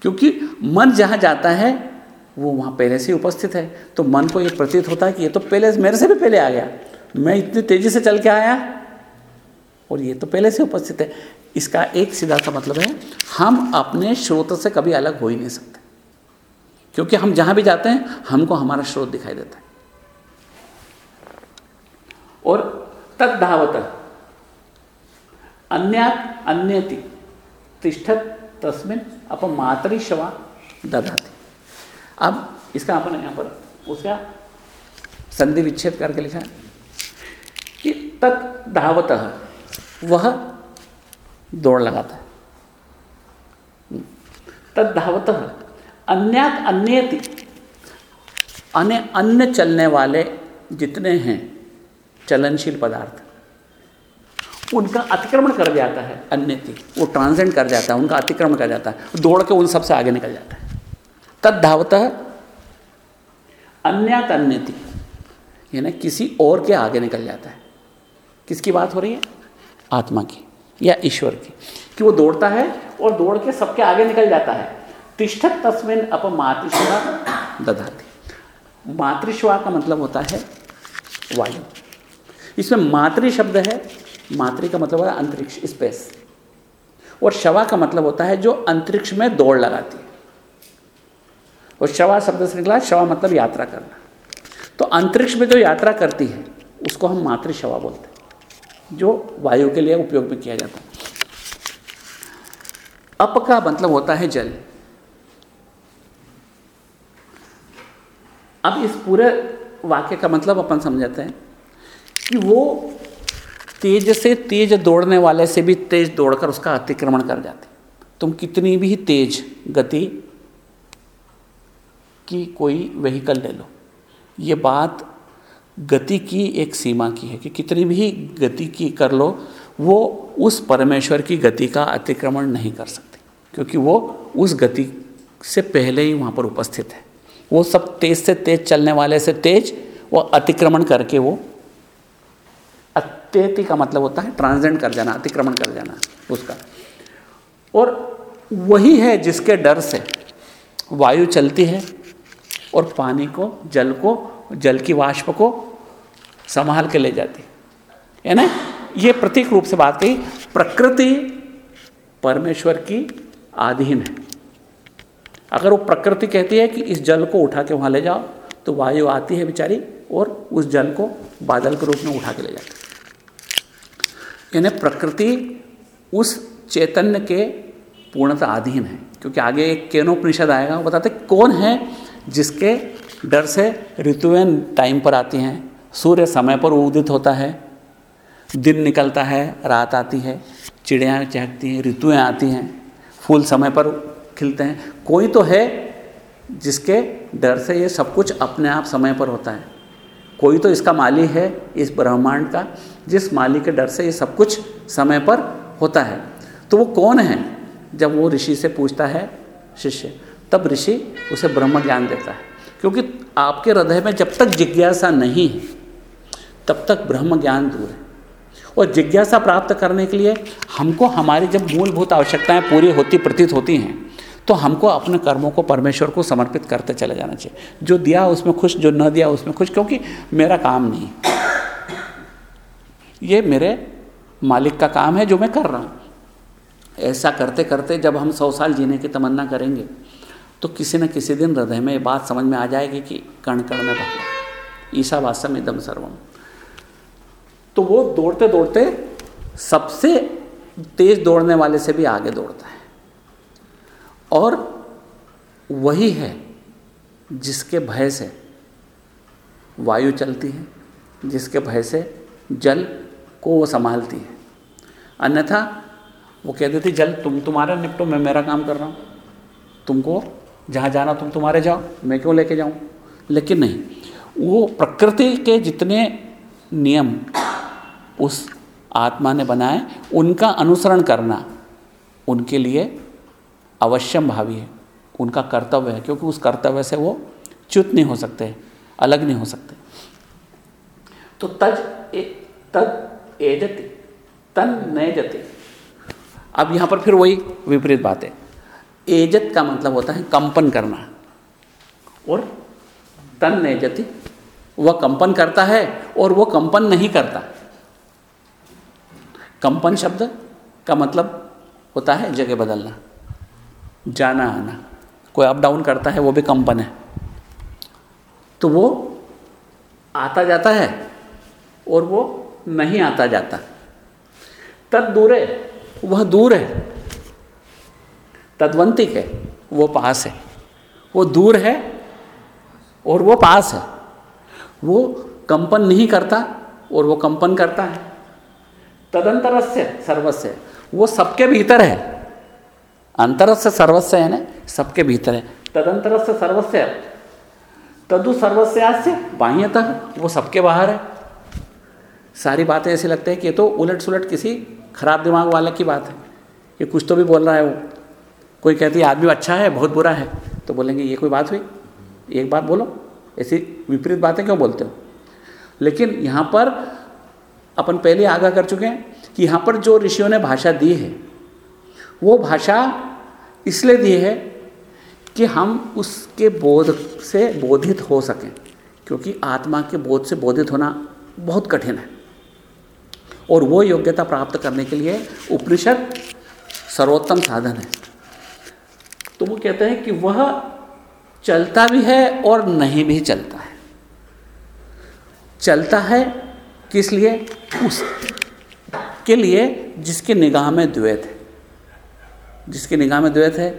क्योंकि मन जहाँ जाता है, वो वहाँ पहले से उपस्थित है। तो मन को ये प्रतीत होता है कि ये तो पहले मेरे से भी पहले आ गया। मैं इतनी तेज़ी से चल के आया और ये तो पहले से उपस्थित है। इसका एक सीधा सा मतलब है, हम अपने स्रोत से कभी अलग हो ही नहीं सकते। क्योंकि हम जहाँ भी जाते हैं, हमको हमारा स्रोत दिखाई देता है। और तद धावत। अन्यात अन्यति। तिष्ठत तस्मिन अप मातृशवा दधाती अब इसका अपन यहाँ पर उसका संधि विच्छेद करके लिखा है कि तत् धावत वह दौड़ लगाता है। तद धावत अन्यति अन्य अन्य चलने वाले जितने हैं चलनशील पदार्थ। उनका अतिक्रमण कर जाता है। अन्यति वो ट्रांसेंड कर जाता है उनका अतिक्रमण कर जाता है। दौड़ के उन सबसे आगे निकल जाता है। तद धावत अन्यात अन्यति यानी किसी और के आगे निकल जाता है। किसकी बात हो रही है? आत्मा की या ईश्वर की। कि वो दौड़ता है और दौड़ के सबके आगे निकल जाता है। तिष्ठत तस्मिन अप मातृश्वा दधाती। मातृश्वा का मतलब होता है वायु। इसमें मातृ शब्द है, मातृ का मतलब है अंतरिक्ष स्पेस और शवा का मतलब होता है जो अंतरिक्ष में दौड़ लगाती है। और शवा शब्द से निकला, शवा मतलब यात्रा करना। तो अंतरिक्ष में जो यात्रा करती है, उसको हम मातृ शवा बोलते हैं, जो वायु के लिए उपयोग में किया जाता है। अप का मतलब होता है जल। अब इस पूरे वाक्य का मतलब अपन समझाते हैं। कि वो तेज से तेज दौड़ने वाले से भी तेज दौड़कर उसका अतिक्रमण कर जाते। तुम कितनी भी तेज गति की कोई व्हीकल ले लो, ये बात गति की एक सीमा की है कि कितनी भी गति की कर लो, वो उस परमेश्वर की गति का अतिक्रमण नहीं कर सकती, क्योंकि वो उस गति से पहले ही वहाँ पर उपस्थित है। वो सब तेज से तेज चलने वाले से तेज वो अतिक्रमण करके वो अत्यति का मतलब होता है ट्रांसजेंड कर जाना, अतिक्रमण कर जाना, उसका। और वही है जिसके डर से वायु चलती है और पानी को, जल को, जल की वाष्प को संभाल के ले जाती है ना? ये प्रतीक रूप से बात कही, प्रकृति परमेश्वर की आधीन है। अगर वो प्रकृति कहती है कि इस जल को उठा के वहाँ ले जाओ तो वायु आती है बेचारी और उस जल को बादल के रूप में उठा के ले जाती है। यानी प्रकृति उस चैतन्य के पूर्णता अधीन है, क्योंकि आगे एक केनोपनिषद आएगा, वो बताते कौन है जिसके डर से ऋतुएँ टाइम पर आती हैं, सूर्य समय पर उदित होता है, दिन निकलता है, रात आती है, चिड़ियाँ चहकती हैं, ऋतुएँ आती हैं, फूल समय पर खिलते हैं, कोई तो है जिसके डर से ये सब कुछ अपने आप समय पर होता है। कोई तो इसका माली है इस ब्रह्मांड का, जिस माली के डर से ये सब कुछ समय पर होता है। तो वो कौन है? जब वो ऋषि से पूछता है शिष्य, तब ऋषि उसे ब्रह्म ज्ञान देता है। क्योंकि आपके हृदय में जब तक जिज्ञासा नहीं है, तब तक ब्रह्म ज्ञान दूर है। और जिज्ञासा प्राप्त करने के लिए हमको हमारी जब मूलभूत आवश्यकताएँ पूरी होती, प्रतीत होती हैं तो हमको अपने कर्मों को परमेश्वर को समर्पित करते चले जाना चाहिए। जो दिया उसमें खुश, जो न दिया उसमें खुश, क्योंकि मेरा काम नहीं ये मेरे मालिक का काम है जो मैं कर रहा हूँ। ऐसा करते करते जब हम सौ साल जीने की तमन्ना करेंगे तो किसी न किसी दिन हृदय में ये बात समझ में आ जाएगी कि कण कण में भगवान ईसा वास्तव इदम सर्वम। तो वो दौड़ते दौड़ते सबसे तेज दौड़ने वाले से भी आगे दौड़ता है। और वही है जिसके भय से वायु चलती है, जिसके भय से जल को वो संभालती है। अन्यथा वो कह देती, जल, तुम तुम्हारा निपटो, मैं मेरा काम कर रहा हूँ। तुमको जहाँ जाना, तुम तुम्हारे जाओ, मैं क्यों लेके जाऊँ? लेकिन नहीं, वो प्रकृति के जितने नियम उस आत्मा ने बनाए, उनका अनुसरण करना उनके लिए अवश्यम भावी है। उनका कर्तव्य है, क्योंकि उस कर्तव्य से वो च्युत नहीं हो सकते, अलग नहीं हो सकते। तो तज तद एजति, तन नजति अब यहाँ पर फिर वही विपरीत बात है। एजत का मतलब होता है कंपन करना। और तन नजति वह कंपन करता है और वह कंपन नहीं करता। कंपन शब्द का मतलब होता है जगह बदलना। जाना आना। कोई अप डाउन करता है, वो भी कंपन है तो वो आता जाता है और वो नहीं आता जाता। तद दूर है, वह दूर है। तद्वंतिक है, वो पास है। वो दूर है और वो पास है। वो कंपन नहीं करता और वो कंपन करता है। तदंतरस्य, सर्वस्य, वो सबके भीतर है। अंतरस्य सर्वस्य है ना सबके भीतर है तदंतरस्य सर्वस्य तदु सर्वस्यास्य बाह्यतः वो सबके बाहर है सारी बातें ऐसे लगते हैं कि ये तो उलट सुलट किसी खराब दिमाग वाले की बात है ये कुछ तो भी बोल रहा है वो कोई कहती है आदमी अच्छा है बहुत बुरा है तो बोलेंगे ये कोई बात हुई एक बात बोलो ऐसी विपरीत बातें क्यों बोलते हो लेकिन यहाँ पर अपन पहले आगाह कर चुके हैं कि यहाँ पर जो ऋषियों ने भाषा दी है वो भाषा इसलिए दी है कि हम उसके बोध से बोधित हो सकें, क्योंकि आत्मा के बोध से बोधित होना बहुत कठिन है। और वो योग्यता प्राप्त करने के लिए उपनिषद सर्वोत्तम साधन है। तो वो कहते हैं कि वह चलता भी है और नहीं भी चलता है। चलता है किस लिए? उस के लिए जिसके निगाह में द्वैत है। जिसके निगाह में द्वैत है,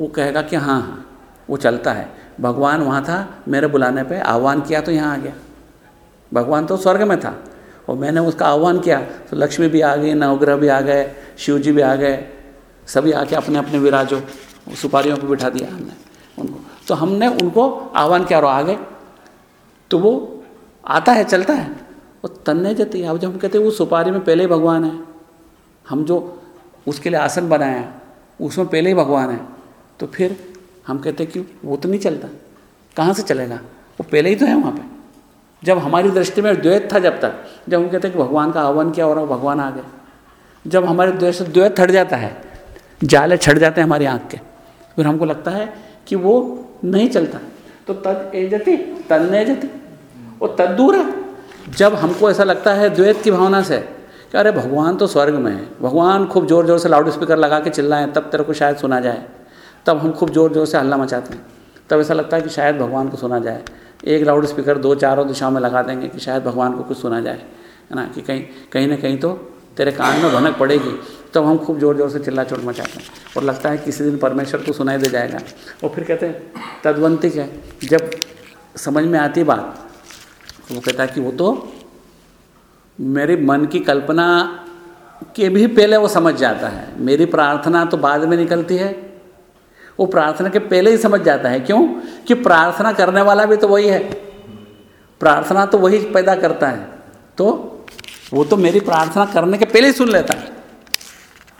वो कहेगा कि हाँ हाँ वो चलता है। भगवान वहाँ था, मेरे बुलाने पे आह्वान किया तो यहाँ आ गया। भगवान तो स्वर्ग में था। और मैंने उसका आह्वान किया तो लक्ष्मी भी आ गई, नवग्रह भी आ गए शिव जी भी आ गए, सभी आके अपने अपने विराजो, सुपारियों पर बिठा दिया हमने उनको। तो हमने उनको आह्वान किया और आ गए तो वो आता है, चलता है। वो तन्ने जाती है अब जब हम कहते हैं वो सुपारी में पहले ही भगवान है। हम जो उसके लिए आसन बनाया, उसमें पहले ही भगवान है। तो फिर हम कहते हैं कि वो तो नहीं चलता। कहाँ से चलेगा? वो पहले ही तो है वहाँ पे। जब हमारी दृष्टि में द्वैत था जब तक, जब हम कहते हैं कि भगवान का आह्वान किया और भगवान आ गए। जब हमारे द्वेष द्वैत हट जाता है, जाले छट जाते हैं हमारी आँख के, फिर हमको लगता है कि वो नहीं चलता। तो तद एजति तद नहीं जती वो तद दूर है। जब हमको ऐसा लगता है द्वैत की भावना से कि अरे भगवान तो स्वर्ग में है। भगवान खूब ज़ोर ज़ोर से लाउड स्पीकर लगा के चिल्लाएँ, तब तेरे को शायद सुना जाए। तब हम खूब ज़ोर ज़ोर से हल्ला मचाते हैं। तब ऐसा लगता है कि शायद भगवान को सुना जाए। एक लाउड स्पीकर दो चारों दिशाओं में लगा देंगे कि शायद भगवान को कुछ सुना जाए, है ना? कि कहीं कहीं ना कहीं तो तेरे कान में भनक पड़ेगी। तब हम खूब ज़ोर ज़ोर से चिल्ला चोट मचाते हैं। और लगता है किसी दिन परमेश्वर को सुनाई दे जाएगा। और फिर कहते हैं, तदवंतिक है। जब समझ में आती बात तो वो कहता है कि वो तो मेरे मन की कल्पना के भी पहले वो समझ जाता है। मेरी प्रार्थना तो बाद में निकलती है। वो प्रार्थना के पहले ही समझ जाता है। क्यों? कि प्रार्थना करने वाला भी तो वही है। प्रार्थना तो वही पैदा करता है। तो वो तो मेरी प्रार्थना करने के पहले ही सुन लेता है।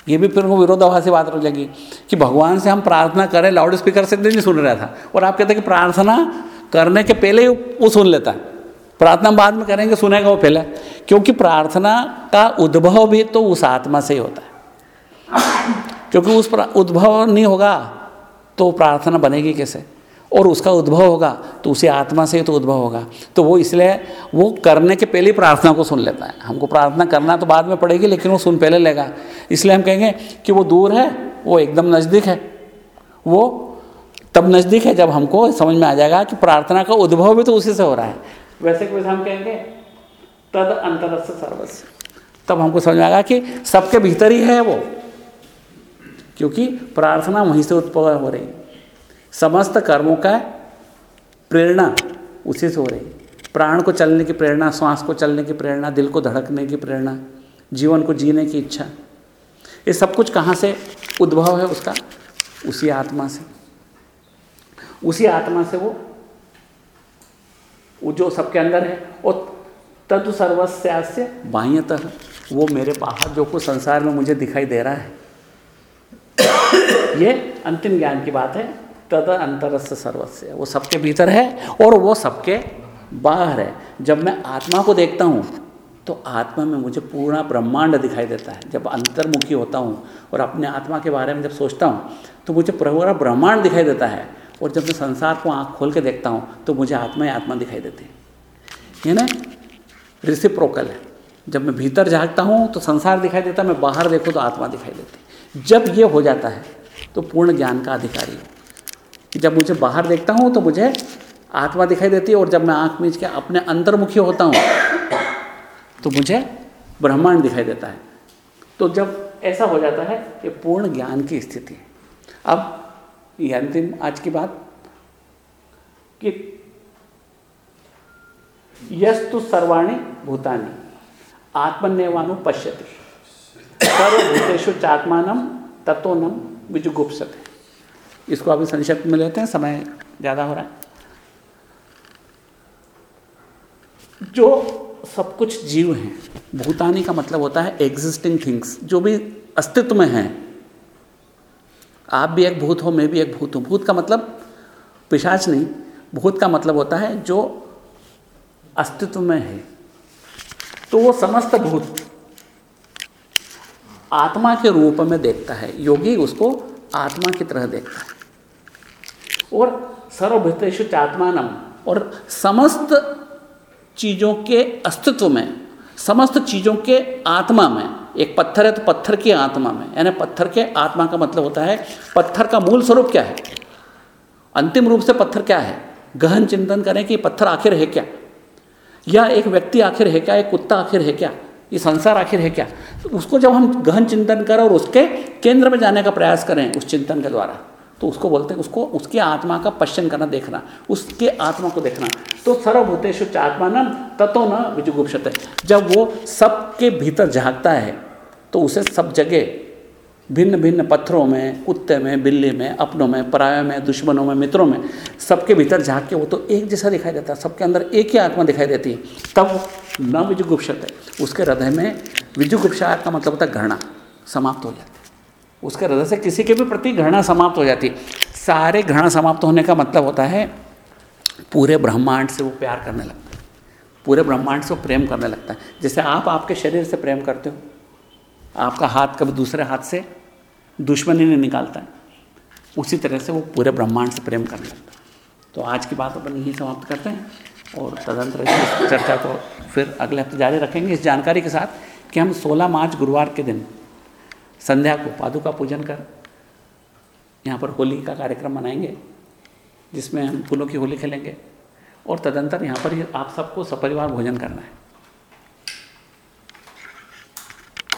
ये भी फिर वो विरोधाभासी बात हो जाएगी कि भगवान से हम प्रार्थना करें लाउड स्पीकर से नहीं सुन रहा था। और आप कहते हैं कि प्रार्थना करने के पहले ही वो सुन लेता है। प्रार्थना बाद में करेंगे, सुनेगा वो पहले। क्योंकि प्रार्थना का उद्भव भी तो उस आत्मा से ही होता है। क्योंकि उस उद्भव नहीं होगा तो प्रार्थना बनेगी कैसे? और उसका उद्भव होगा तो उसी आत्मा से ही तो उद्भव होगा। तो वो इसलिए वो करने के पहले प्रार्थना को सुन लेता है। हमको प्रार्थना करना तो बाद में पड़ेगी, लेकिन वो सुन पहले लेगा। इसलिए हम कहेंगे कि वो दूर है, वो एकदम नज़दीक है। वो तब नज़दीक है जब हमको समझ में आ जाएगा कि प्रार्थना का उद्भव भी तो उसी से हो रहा है। वैसे वैसे हम कहेंगे? तद अंतरस्थ सर्वस्व तब हमको समझ आएगा कि सबके भीतर ही है वो, क्योंकि प्रार्थना वहीं से उत्पन्न हो रही। समस्त कर्मों का प्रेरणा उसी से हो रही। प्राण को चलने की प्रेरणा, श्वास को चलने की प्रेरणा, दिल को धड़कने की प्रेरणा, जीवन को जीने की इच्छा। ये सब कुछ कहाँ से उद्भव है उसका? उसी आत्मा से। उसी आत्मा से वो वो जो सबके अंदर है, और तद सर्वस्यास्य बाह्यतः, वो मेरे बाहर जो कुछ संसार में मुझे दिखाई दे रहा है। ये अंतिम ज्ञान की बात है, तद अंतरस्थ सर्वस्व वो सबके भीतर है, और वो सबके बाहर है। जब मैं आत्मा को देखता हूँ तो आत्मा में मुझे पूरा ब्रह्मांड दिखाई देता है। जब अंतर्मुखी होता हूँ, और अपने आत्मा के बारे में जब सोचता हूँ तो मुझे पूरा ब्रह्मांड दिखाई देता है। और जब मैं संसार को आँख खोल के देखता हूँ तो मुझे आत्मा ही आत्मा दिखाई देती है। ना रिसिप्रोकल है। जब मैं भीतर झाँकता हूँ तो संसार दिखाई देता है, मैं बाहर देखूँ तो आत्मा दिखाई देती जब ये हो जाता है तो पूर्ण ज्ञान का अधिकारी हूँ। जब मुझे बाहर देखता हूँ तो मुझे आत्मा दिखाई देती है, और जब मैं आँख मीच के अपने अंतर्मुखी होता हूँ तो मुझे ब्रह्मांड दिखाई देता है। तो जब ऐसा हो जाता है, ये पूर्ण ज्ञान की स्थिति है। अब ये अंतिम, आज की बात। कि यस्तु सर्वाणी भूतानी, आत्मन्यवानु पश्यति। सर्वभूतेषु चात्मान तत्वनम विजुगुप्सते इसको अभी संक्षिप्त में लेते हैं, समय ज़्यादा हो रहा है। जो सब कुछ जीव हैं, भूतानी का मतलब होता है एग्जिस्टिंग थिंग्स जो भी अस्तित्व में हैं आप भी एक भूत हो, मैं भी एक भूत हूँ। भूत का मतलब पिशाच नहीं, भूत का मतलब होता है जो अस्तित्व में है। तो वो समस्त भूत आत्मा के रूप में देखता है। योगी उसको आत्मा की तरह देखता है। और सर्वभूतेषु चात्मानम, और समस्त चीज़ों के अस्तित्व में, समस्त चीज़ों के आत्मा में एक पत्थर है तो पत्थर की आत्मा में। यानी पत्थर के आत्मा का मतलब होता है, पत्थर का मूल स्वरूप क्या है? अंतिम रूप से पत्थर क्या है? गहन चिंतन करें कि पत्थर आखिर है क्या? या एक व्यक्ति आखिर है क्या? एक कुत्ता आखिर है क्या? ये संसार आखिर है क्या? तो उसको जब हम गहन चिंतन करें और उसके केंद्र में जाने का प्रयास करें उस चिंतन के द्वारा तो उसको बोलते हैं, उसको, उसकी आत्मा का पश्चन करना, देखना, उसके आत्मा को देखना। तो सर्वभूतेश आत्मा न तत्व न विजुगुप्त जब वो सबके भीतर झाँकता है तो उसे सब जगह भिन्न भिन्न पत्थरों में, कुत्ते में, बिल्ली में, अपनों में, परायों में, दुश्मनों में, मित्रों में, सबके भीतर झाँक के वो तो एक जैसा दिखाई देता है। सबके अंदर एक ही आत्मा दिखाई देती है। तब न विजुगुप्त है। उसके हृदय में विजुगुप्त का मतलब होता है घृणा, समाप्त हो जाती उसके हृदय से किसी के भी प्रति घृणा समाप्त हो जाती सारे घृणा समाप्त होने का मतलब होता है, पूरे ब्रह्मांड से वो प्यार करने लगता है। पूरे ब्रह्मांड से वो प्रेम करने लगता है। जैसे आप आपके शरीर से प्रेम करते हो आपका हाथ कभी दूसरे हाथ से दुश्मनी नहीं निकालता है। उसी तरह से वो पूरे ब्रह्मांड से प्रेम करने लगता है। तो आज की बात अपन यही समाप्त करते हैं और तदंतर इस चर्चा को फिर अगले हफ़्ते जारी रखेंगे इस जानकारी के साथ कि हम 16 मार्च गुरुवार के दिन संध्या को पादुका पूजन कर यहाँ पर होली का कार्यक्रम मनाएँगे, जिसमें हम फूलों की होली खेलेंगे और तदंतर यहाँ पर आप सबको सपरिवार भोजन करना है।